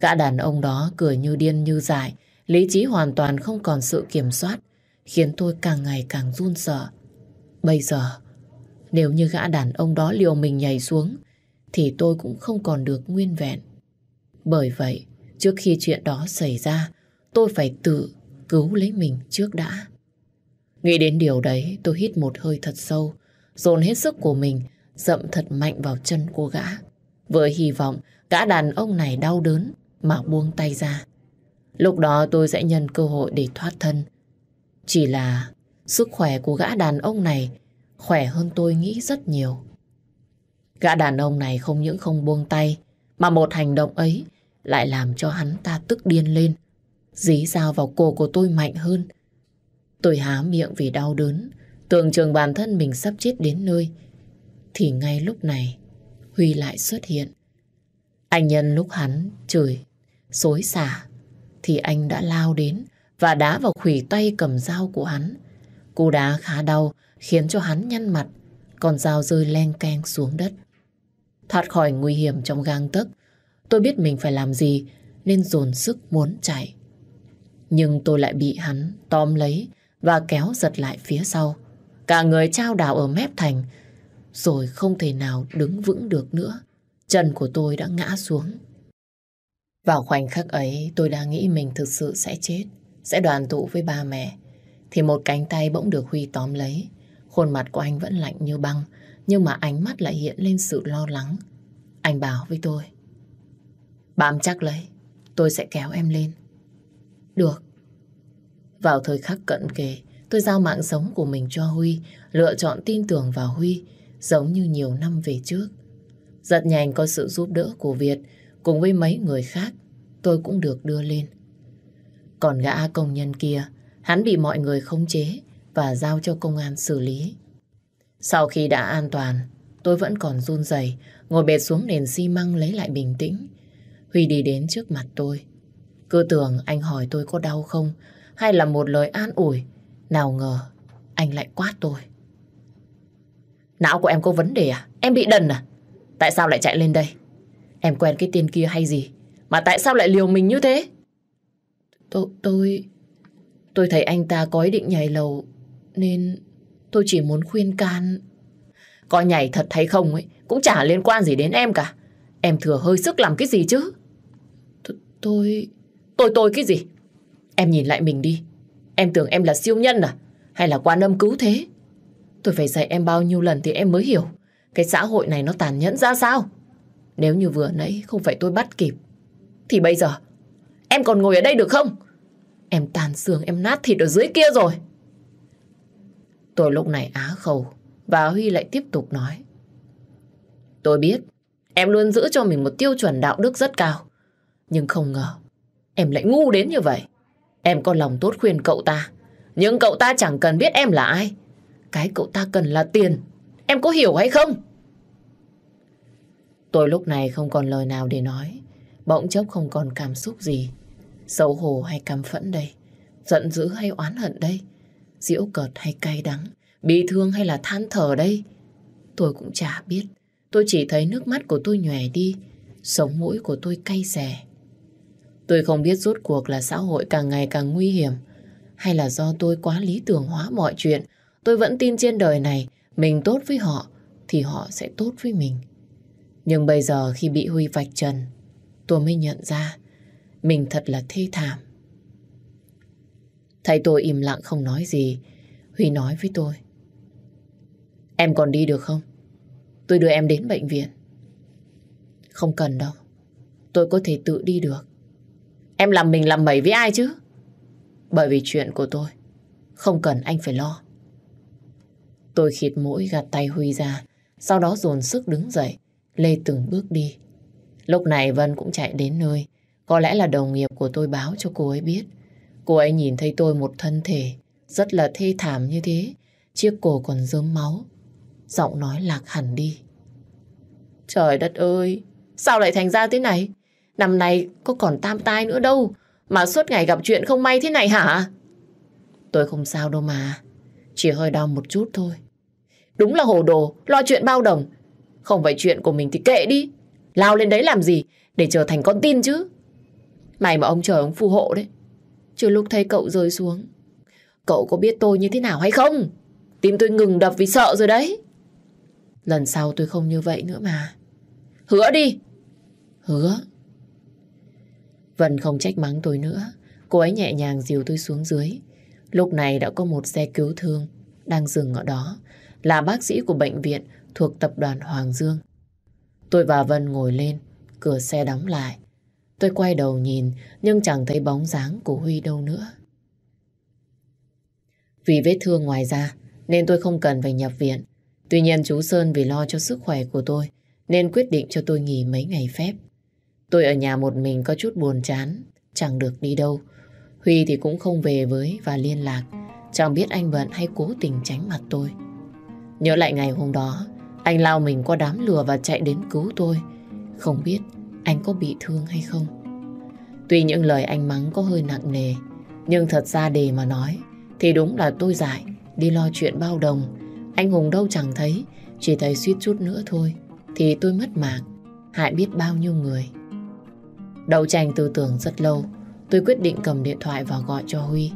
Gã đàn ông đó cười như điên như dại, lý trí hoàn toàn không còn sự kiểm soát, khiến tôi càng ngày càng run sợ. Bây giờ, nếu như gã đàn ông đó liều mình nhảy xuống, thì tôi cũng không còn được nguyên vẹn. Bởi vậy, trước khi chuyện đó xảy ra, tôi phải tự cứu lấy mình trước đã. Nghĩ đến điều đấy, tôi hít một hơi thật sâu, dồn hết sức của mình, dậm thật mạnh vào chân cô gã. Với hy vọng gã đàn ông này đau đớn mà buông tay ra. Lúc đó tôi sẽ nhân cơ hội để thoát thân. Chỉ là sức khỏe của gã đàn ông này khỏe hơn tôi nghĩ rất nhiều. Gã đàn ông này không những không buông tay, mà một hành động ấy lại làm cho hắn ta tức điên lên. Dí dao vào cổ của tôi mạnh hơn. Tôi há miệng vì đau đớn, tưởng chừng bản thân mình sắp chết đến nơi. Thì ngay lúc này, Huy lại xuất hiện. Anh nhân lúc hắn chửi, xối xả, thì anh đã lao đến và đá vào khủy tay cầm dao của hắn. Cú đá khá đau, khiến cho hắn nhăn mặt, còn dao rơi len keng xuống đất. Thoát khỏi nguy hiểm trong gang tấc, tôi biết mình phải làm gì nên dồn sức muốn chạy. Nhưng tôi lại bị hắn tóm lấy và kéo giật lại phía sau. Cả người trao đảo ở mép thành, rồi không thể nào đứng vững được nữa. Chân của tôi đã ngã xuống. Vào khoảnh khắc ấy, tôi đã nghĩ mình thực sự sẽ chết, sẽ đoàn tụ với ba mẹ. Thì một cánh tay bỗng được Huy tóm lấy. Khuôn mặt của anh vẫn lạnh như băng, nhưng mà ánh mắt lại hiện lên sự lo lắng. Anh bảo với tôi. Bám chắc lấy, tôi sẽ kéo em lên. Được. Vào thời khắc cận kề, tôi giao mạng sống của mình cho Huy, lựa chọn tin tưởng vào Huy, giống như nhiều năm về trước. Rất nhanh có sự giúp đỡ của Việt, cùng với mấy người khác, tôi cũng được đưa lên. Còn gã công nhân kia, hắn bị mọi người khống chế và giao cho công an xử lý. Sau khi đã an toàn, tôi vẫn còn run rẩy ngồi bệt xuống nền xi măng lấy lại bình tĩnh. Huy đi đến trước mặt tôi. Cứ tưởng anh hỏi tôi có đau không, hay là một lời an ủi. Nào ngờ, anh lại quát tôi. Não của em có vấn đề à? Em bị đần à? Tại sao lại chạy lên đây? Em quen cái tên kia hay gì? Mà tại sao lại liều mình như thế? Tôi... tôi... Tôi thấy anh ta có ý định nhảy lầu, nên tôi chỉ muốn khuyên can. Có nhảy thật hay không ấy, cũng chả liên quan gì đến em cả. Em thừa hơi sức làm cái gì chứ? Th, tôi... Tôi tôi cái gì? Em nhìn lại mình đi. Em tưởng em là siêu nhân à? Hay là quan âm cứu thế? Tôi phải dạy em bao nhiêu lần thì em mới hiểu. Cái xã hội này nó tàn nhẫn ra sao? Nếu như vừa nãy không phải tôi bắt kịp, thì bây giờ em còn ngồi ở đây được không? Em tàn xương, em nát thịt ở dưới kia rồi. Tôi lúc này á khẩu và Huy lại tiếp tục nói. Tôi biết em luôn giữ cho mình một tiêu chuẩn đạo đức rất cao. Nhưng không ngờ em lại ngu đến như vậy. Em có lòng tốt khuyên cậu ta. Nhưng cậu ta chẳng cần biết em là ai. Cái cậu ta cần là tiền. Em có hiểu hay không? Tôi lúc này không còn lời nào để nói. Bỗng chốc không còn cảm xúc gì. Xấu hổ hay căm phẫn đây. Giận dữ hay oán hận đây. Diễu cợt hay cay đắng. Bị thương hay là than thở đây. Tôi cũng chả biết. Tôi chỉ thấy nước mắt của tôi nhòe đi. Sống mũi của tôi cay xè. Tôi không biết rốt cuộc là xã hội càng ngày càng nguy hiểm. Hay là do tôi quá lý tưởng hóa mọi chuyện. Tôi vẫn tin trên đời này mình tốt với họ thì họ sẽ tốt với mình. Nhưng bây giờ khi bị Huy vạch trần, tôi mới nhận ra mình thật là thê thảm. Thấy tôi im lặng không nói gì, Huy nói với tôi. Em còn đi được không? Tôi đưa em đến bệnh viện. Không cần đâu. Tôi có thể tự đi được. Em làm mình làm mẩy với ai chứ? Bởi vì chuyện của tôi. Không cần anh phải lo. Tôi khịt mũi gạt tay Huy ra. Sau đó dồn sức đứng dậy. Lê từng bước đi. Lúc này Vân cũng chạy đến nơi. Có lẽ là đồng nghiệp của tôi báo cho cô ấy biết. Cô ấy nhìn thấy tôi một thân thể rất là thê thảm như thế. Chiếc cổ còn rớm máu. Giọng nói lạc hẳn đi. Trời đất ơi, sao lại thành ra thế này? Năm nay có còn tam tai nữa đâu, mà suốt ngày gặp chuyện không may thế này hả? Tôi không sao đâu mà, chỉ hơi đau một chút thôi. Đúng là hồ đồ, lo chuyện bao đồng. Không phải chuyện của mình thì kệ đi. Lao lên đấy làm gì, để trở thành con tin chứ. Mày mà ông trời ông phù hộ đấy. Chưa lúc thấy cậu rơi xuống, cậu có biết tôi như thế nào hay không? Tim tôi ngừng đập vì sợ rồi đấy. Lần sau tôi không như vậy nữa mà. Hứa đi. Hứa. Vân không trách mắng tôi nữa. Cô ấy nhẹ nhàng dìu tôi xuống dưới. Lúc này đã có một xe cứu thương đang dừng ở đó. Là bác sĩ của bệnh viện thuộc tập đoàn Hoàng Dương. Tôi và Vân ngồi lên, cửa xe đóng lại. Tôi quay đầu nhìn nhưng chẳng thấy bóng dáng của Huy đâu nữa. Vì vết thương ngoài ra nên tôi không cần phải nhập viện. Tuy nhiên chú Sơn vì lo cho sức khỏe của tôi nên quyết định cho tôi nghỉ mấy ngày phép. Tôi ở nhà một mình có chút buồn chán, chẳng được đi đâu. Huy thì cũng không về với và liên lạc. Chẳng biết anh bận hay cố tình tránh mặt tôi. Nhớ lại ngày hôm đó, anh lao mình qua đám lửa và chạy đến cứu tôi. Không biết anh có bị thương hay không. Tuy những lời anh mắng có hơi nặng nề, nhưng thật ra để mà nói thì đúng là tôi dại đi lo chuyện bao đồng. Anh Hùng đâu chẳng thấy, chỉ thấy suýt chút nữa thôi thì tôi mất mạng, hại biết bao nhiêu người. đầu tranh tư tưởng rất lâu, tôi quyết định cầm điện thoại và gọi cho Huy.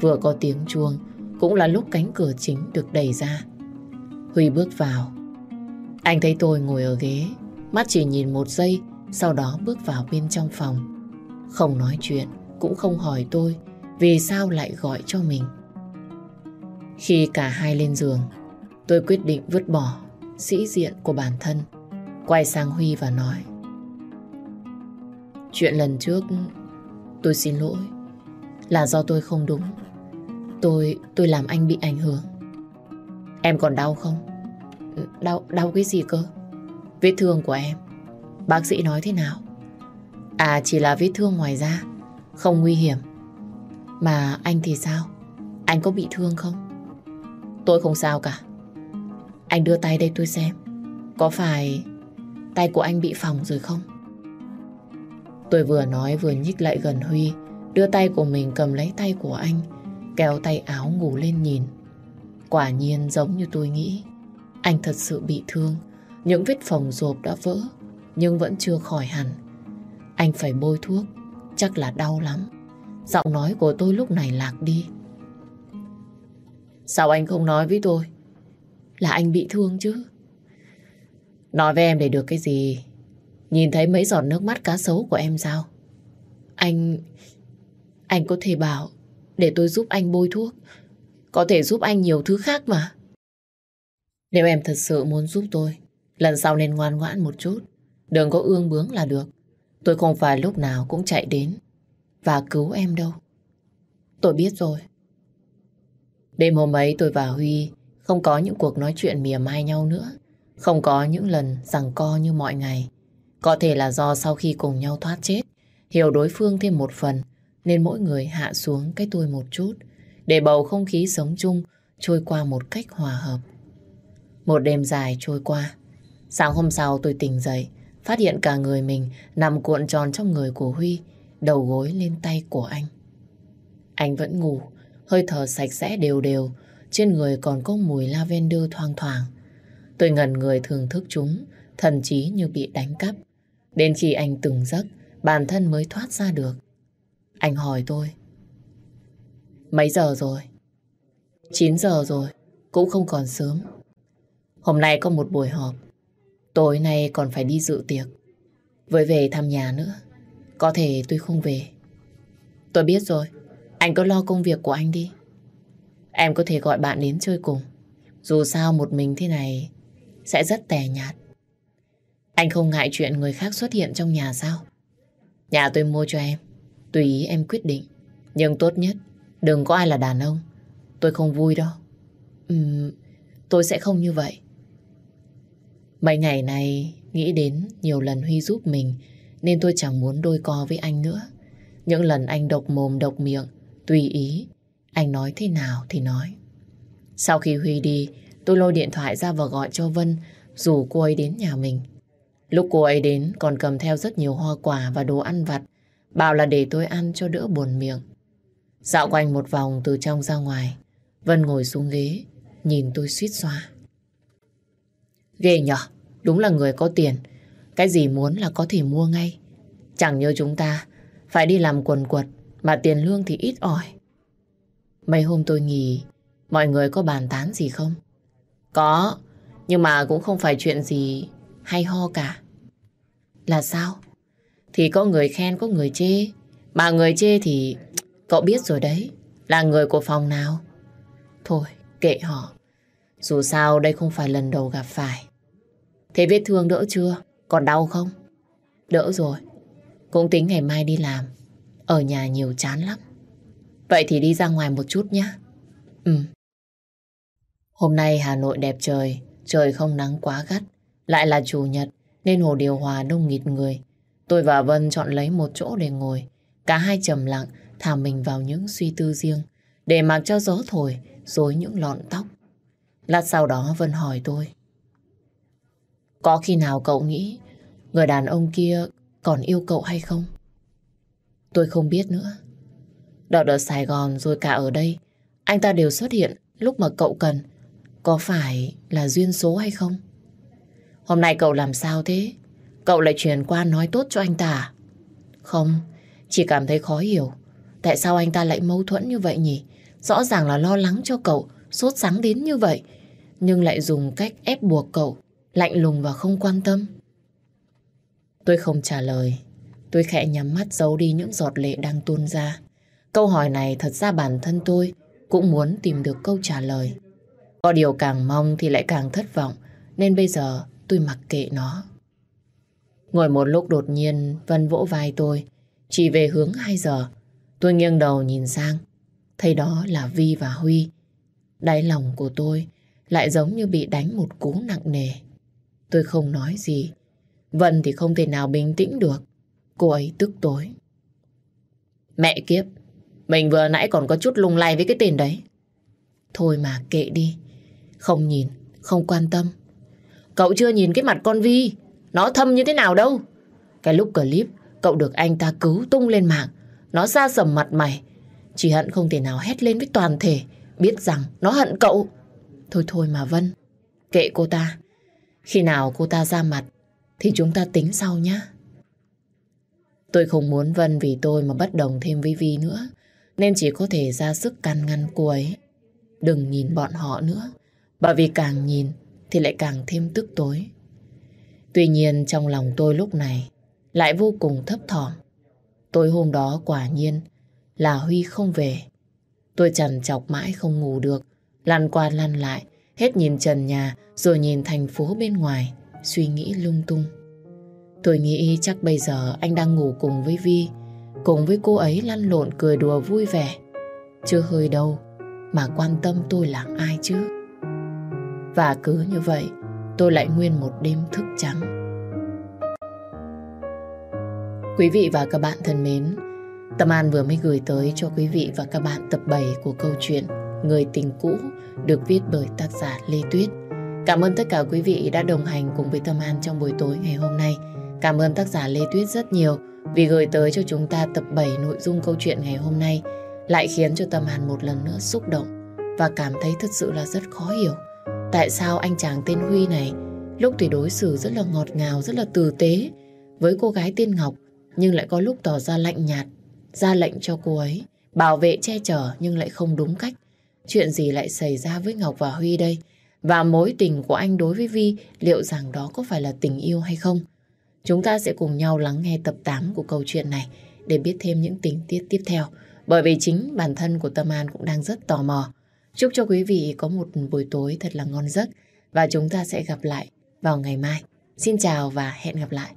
Vừa có tiếng chuông, cũng là lúc cánh cửa chính được đẩy ra. Huy bước vào. Anh thấy tôi ngồi ở ghế, mắt chỉ nhìn một giây, sau đó bước vào bên trong phòng. Không nói chuyện, cũng không hỏi tôi vì sao lại gọi cho mình. Khi cả hai lên giường, tôi quyết định vứt bỏ sĩ diện của bản thân, quay sang Huy và nói. Chuyện lần trước, tôi xin lỗi, là do tôi không đúng. Tôi, tôi làm anh bị ảnh hưởng. Em còn đau không? Đau, đau cái gì cơ? Vết thương của em. Bác sĩ nói thế nào? À chỉ là vết thương ngoài da, không nguy hiểm. Mà anh thì sao? Anh có bị thương không? Tôi không sao cả. Anh đưa tay đây tôi xem. Có phải tay của anh bị phòng rồi không? Tôi vừa nói vừa nhích lại gần Huy, đưa tay của mình cầm lấy tay của anh, kéo tay áo ngủ lên nhìn. Quả nhiên giống như tôi nghĩ, anh thật sự bị thương, những vết phồng rộp đã vỡ, nhưng vẫn chưa khỏi hẳn. Anh phải bôi thuốc, chắc là đau lắm. Giọng nói của tôi lúc này lạc đi. Sao anh không nói với tôi? Là anh bị thương chứ? Nói với em để được cái gì? Nhìn thấy mấy giọt nước mắt cá sấu của em sao? Anh... Anh có thể bảo để tôi giúp anh bôi thuốc. Có thể giúp anh nhiều thứ khác mà. Nếu em thật sự muốn giúp tôi, lần sau nên ngoan ngoãn một chút. Đừng có ương bướng là được. Tôi không phải lúc nào cũng chạy đến và cứu em đâu. Tôi biết rồi. Đêm hôm ấy tôi và Huy không có những cuộc nói chuyện mỉa mai nhau nữa. Không có những lần rằng co như mọi ngày. Có thể là do sau khi cùng nhau thoát chết, hiểu đối phương thêm một phần, nên mỗi người hạ xuống cái tôi một chút, để bầu không khí sống chung trôi qua một cách hòa hợp. Một đêm dài trôi qua. Sáng hôm sau tôi tỉnh dậy, phát hiện cả người mình nằm cuộn tròn trong người của Huy, đầu gối lên tay của anh. Anh vẫn ngủ, hơi thở sạch sẽ đều đều, trên người còn có mùi lavender thoang thoảng. Tôi ngẩn người thưởng thức chúng, thần trí như bị đánh cắp. Đến khi anh từng giấc, bản thân mới thoát ra được. Anh hỏi tôi. Mấy giờ rồi? 9 giờ rồi, cũng không còn sớm. Hôm nay có một buổi họp. Tối nay còn phải đi dự tiệc. Với về thăm nhà nữa. Có thể tôi không về. Tôi biết rồi. Anh cứ lo công việc của anh đi. Em có thể gọi bạn đến chơi cùng. Dù sao một mình thế này sẽ rất tẻ nhạt. Anh không ngại chuyện người khác xuất hiện trong nhà sao? Nhà tôi mua cho em. Tùy ý em quyết định. Nhưng tốt nhất, đừng có ai là đàn ông. Tôi không vui đâu. Uhm, tôi sẽ không như vậy. Mấy ngày này nghĩ đến nhiều lần Huy giúp mình nên tôi chẳng muốn đôi co với anh nữa. Những lần anh độc mồm độc miệng, tùy ý, anh nói thế nào thì nói. Sau khi Huy đi, tôi lôi điện thoại ra và gọi cho Vân rủ cô ấy đến nhà mình. Lúc cô ấy đến còn cầm theo rất nhiều hoa quả và đồ ăn vặt, bảo là để tôi ăn cho đỡ buồn miệng. Dạo quanh một vòng từ trong ra ngoài, Vân ngồi xuống ghế, nhìn tôi suýt xoa. Ghê nhở, đúng là người có tiền, cái gì muốn là có thể mua ngay. Chẳng như chúng ta, phải đi làm quần quật, mà tiền lương thì ít ỏi. Mấy hôm tôi nghỉ, mọi người có bàn tán gì không? Có, nhưng mà cũng không phải chuyện gì hay ho cả. Là sao? Thì có người khen có người chê. Mà người chê thì cậu biết rồi đấy. Là người của phòng nào? Thôi, kệ họ. Dù sao đây không phải lần đầu gặp phải. Thế vết thương đỡ chưa? Còn đau không? Đỡ rồi. Cũng tính ngày mai đi làm. Ở nhà nhiều chán lắm. Vậy thì đi ra ngoài một chút nhé. Ừ. Hôm nay Hà Nội đẹp trời, trời không nắng quá gắt. Lại là chủ nhật nên hồ điều hòa đông nghịt người. Tôi và Vân chọn lấy một chỗ để ngồi. Cả hai trầm lặng thả mình vào những suy tư riêng để mặc cho gió thổi rồi những lọn tóc. Lát sau đó Vân hỏi tôi. Có khi nào cậu nghĩ người đàn ông kia còn yêu cậu hay không? Tôi không biết nữa. Đợt ở Sài Gòn rồi cả ở đây, anh ta đều xuất hiện lúc mà cậu cần. Có phải là duyên số hay không? Hôm nay cậu làm sao thế? Cậu lại truyền qua nói tốt cho anh ta à? Không, chỉ cảm thấy khó hiểu. Tại sao anh ta lại mâu thuẫn như vậy nhỉ? Rõ ràng là lo lắng cho cậu, sốt sáng đến như vậy. Nhưng lại dùng cách ép buộc cậu, lạnh lùng và không quan tâm. Tôi không trả lời. Tôi khẽ nhắm mắt giấu đi những giọt lệ đang tuôn ra. Câu hỏi này thật ra bản thân tôi cũng muốn tìm được câu trả lời. Có điều càng mong thì lại càng thất vọng, nên bây giờ tôi mặc kệ nó. Ngồi một lúc đột nhiên Vân vỗ vai tôi, chỉ về hướng 2 giờ. Tôi nghiêng đầu nhìn sang, thấy đó là Vi và Huy. Đáy lòng của tôi lại giống như bị đánh một cú nặng nề. Tôi không nói gì. Vân thì không thể nào bình tĩnh được. Cô ấy tức tối. Mẹ kiếp, Mình vừa nãy còn có chút lung lay với cái tên đấy. Thôi mà kệ đi. Không nhìn, không quan tâm. Cậu chưa nhìn cái mặt con Vi. Nó thâm như thế nào đâu. Cái lúc clip, cậu được anh ta cứu tung lên mạng. Nó ra sầm mặt mày. Chỉ hận không thể nào hét lên với toàn thể. Biết rằng nó hận cậu. Thôi thôi mà Vân. Kệ cô ta. Khi nào cô ta ra mặt, thì chúng ta tính sau nhé. Tôi không muốn Vân vì tôi mà bất đồng thêm với Vi nữa. Nên chỉ có thể ra sức can ngăn cô ấy. Đừng nhìn bọn họ nữa. Bởi vì càng nhìn thì lại càng thêm tức tối. Tuy nhiên trong lòng tôi lúc này lại vô cùng thấp thỏm. Tối hôm đó quả nhiên là Huy không về. Tôi trần chọc mãi không ngủ được, lăn qua lăn lại, hết nhìn trần nhà rồi nhìn thành phố bên ngoài, suy nghĩ lung tung. Tôi nghĩ chắc bây giờ anh đang ngủ cùng với Vi, cùng với cô ấy lăn lộn cười đùa vui vẻ. Chưa hơi đâu mà quan tâm tôi là ai chứ. Và cứ như vậy, tôi lại nguyên một đêm thức trắng. Quý vị và các bạn thân mến, Tâm An vừa mới gửi tới cho quý vị và các bạn tập 7 của câu chuyện Người tình cũ được viết bởi tác giả Lê Tuyết. Cảm ơn tất cả quý vị đã đồng hành cùng với Tâm An trong buổi tối ngày hôm nay. Cảm ơn tác giả Lê Tuyết rất nhiều vì gửi tới cho chúng ta tập 7 nội dung câu chuyện ngày hôm nay lại khiến cho Tâm An một lần nữa xúc động và cảm thấy thật sự là rất khó hiểu. Tại sao anh chàng tên Huy này lúc thì đối xử rất là ngọt ngào, rất là tử tế với cô gái tên Ngọc nhưng lại có lúc tỏ ra lạnh nhạt, ra lệnh cho cô ấy bảo vệ che chở nhưng lại không đúng cách. Chuyện gì lại xảy ra với Ngọc và Huy đây? Và mối tình của anh đối với Vi liệu rằng đó có phải là tình yêu hay không? Chúng ta sẽ cùng nhau lắng nghe tập 8 của câu chuyện này để biết thêm những tình tiết tiếp theo. Bởi vì chính bản thân của Tâm An cũng đang rất tò mò. Chúc cho quý vị có một buổi tối thật là ngon giấc và chúng ta sẽ gặp lại vào ngày mai. Xin chào và hẹn gặp lại.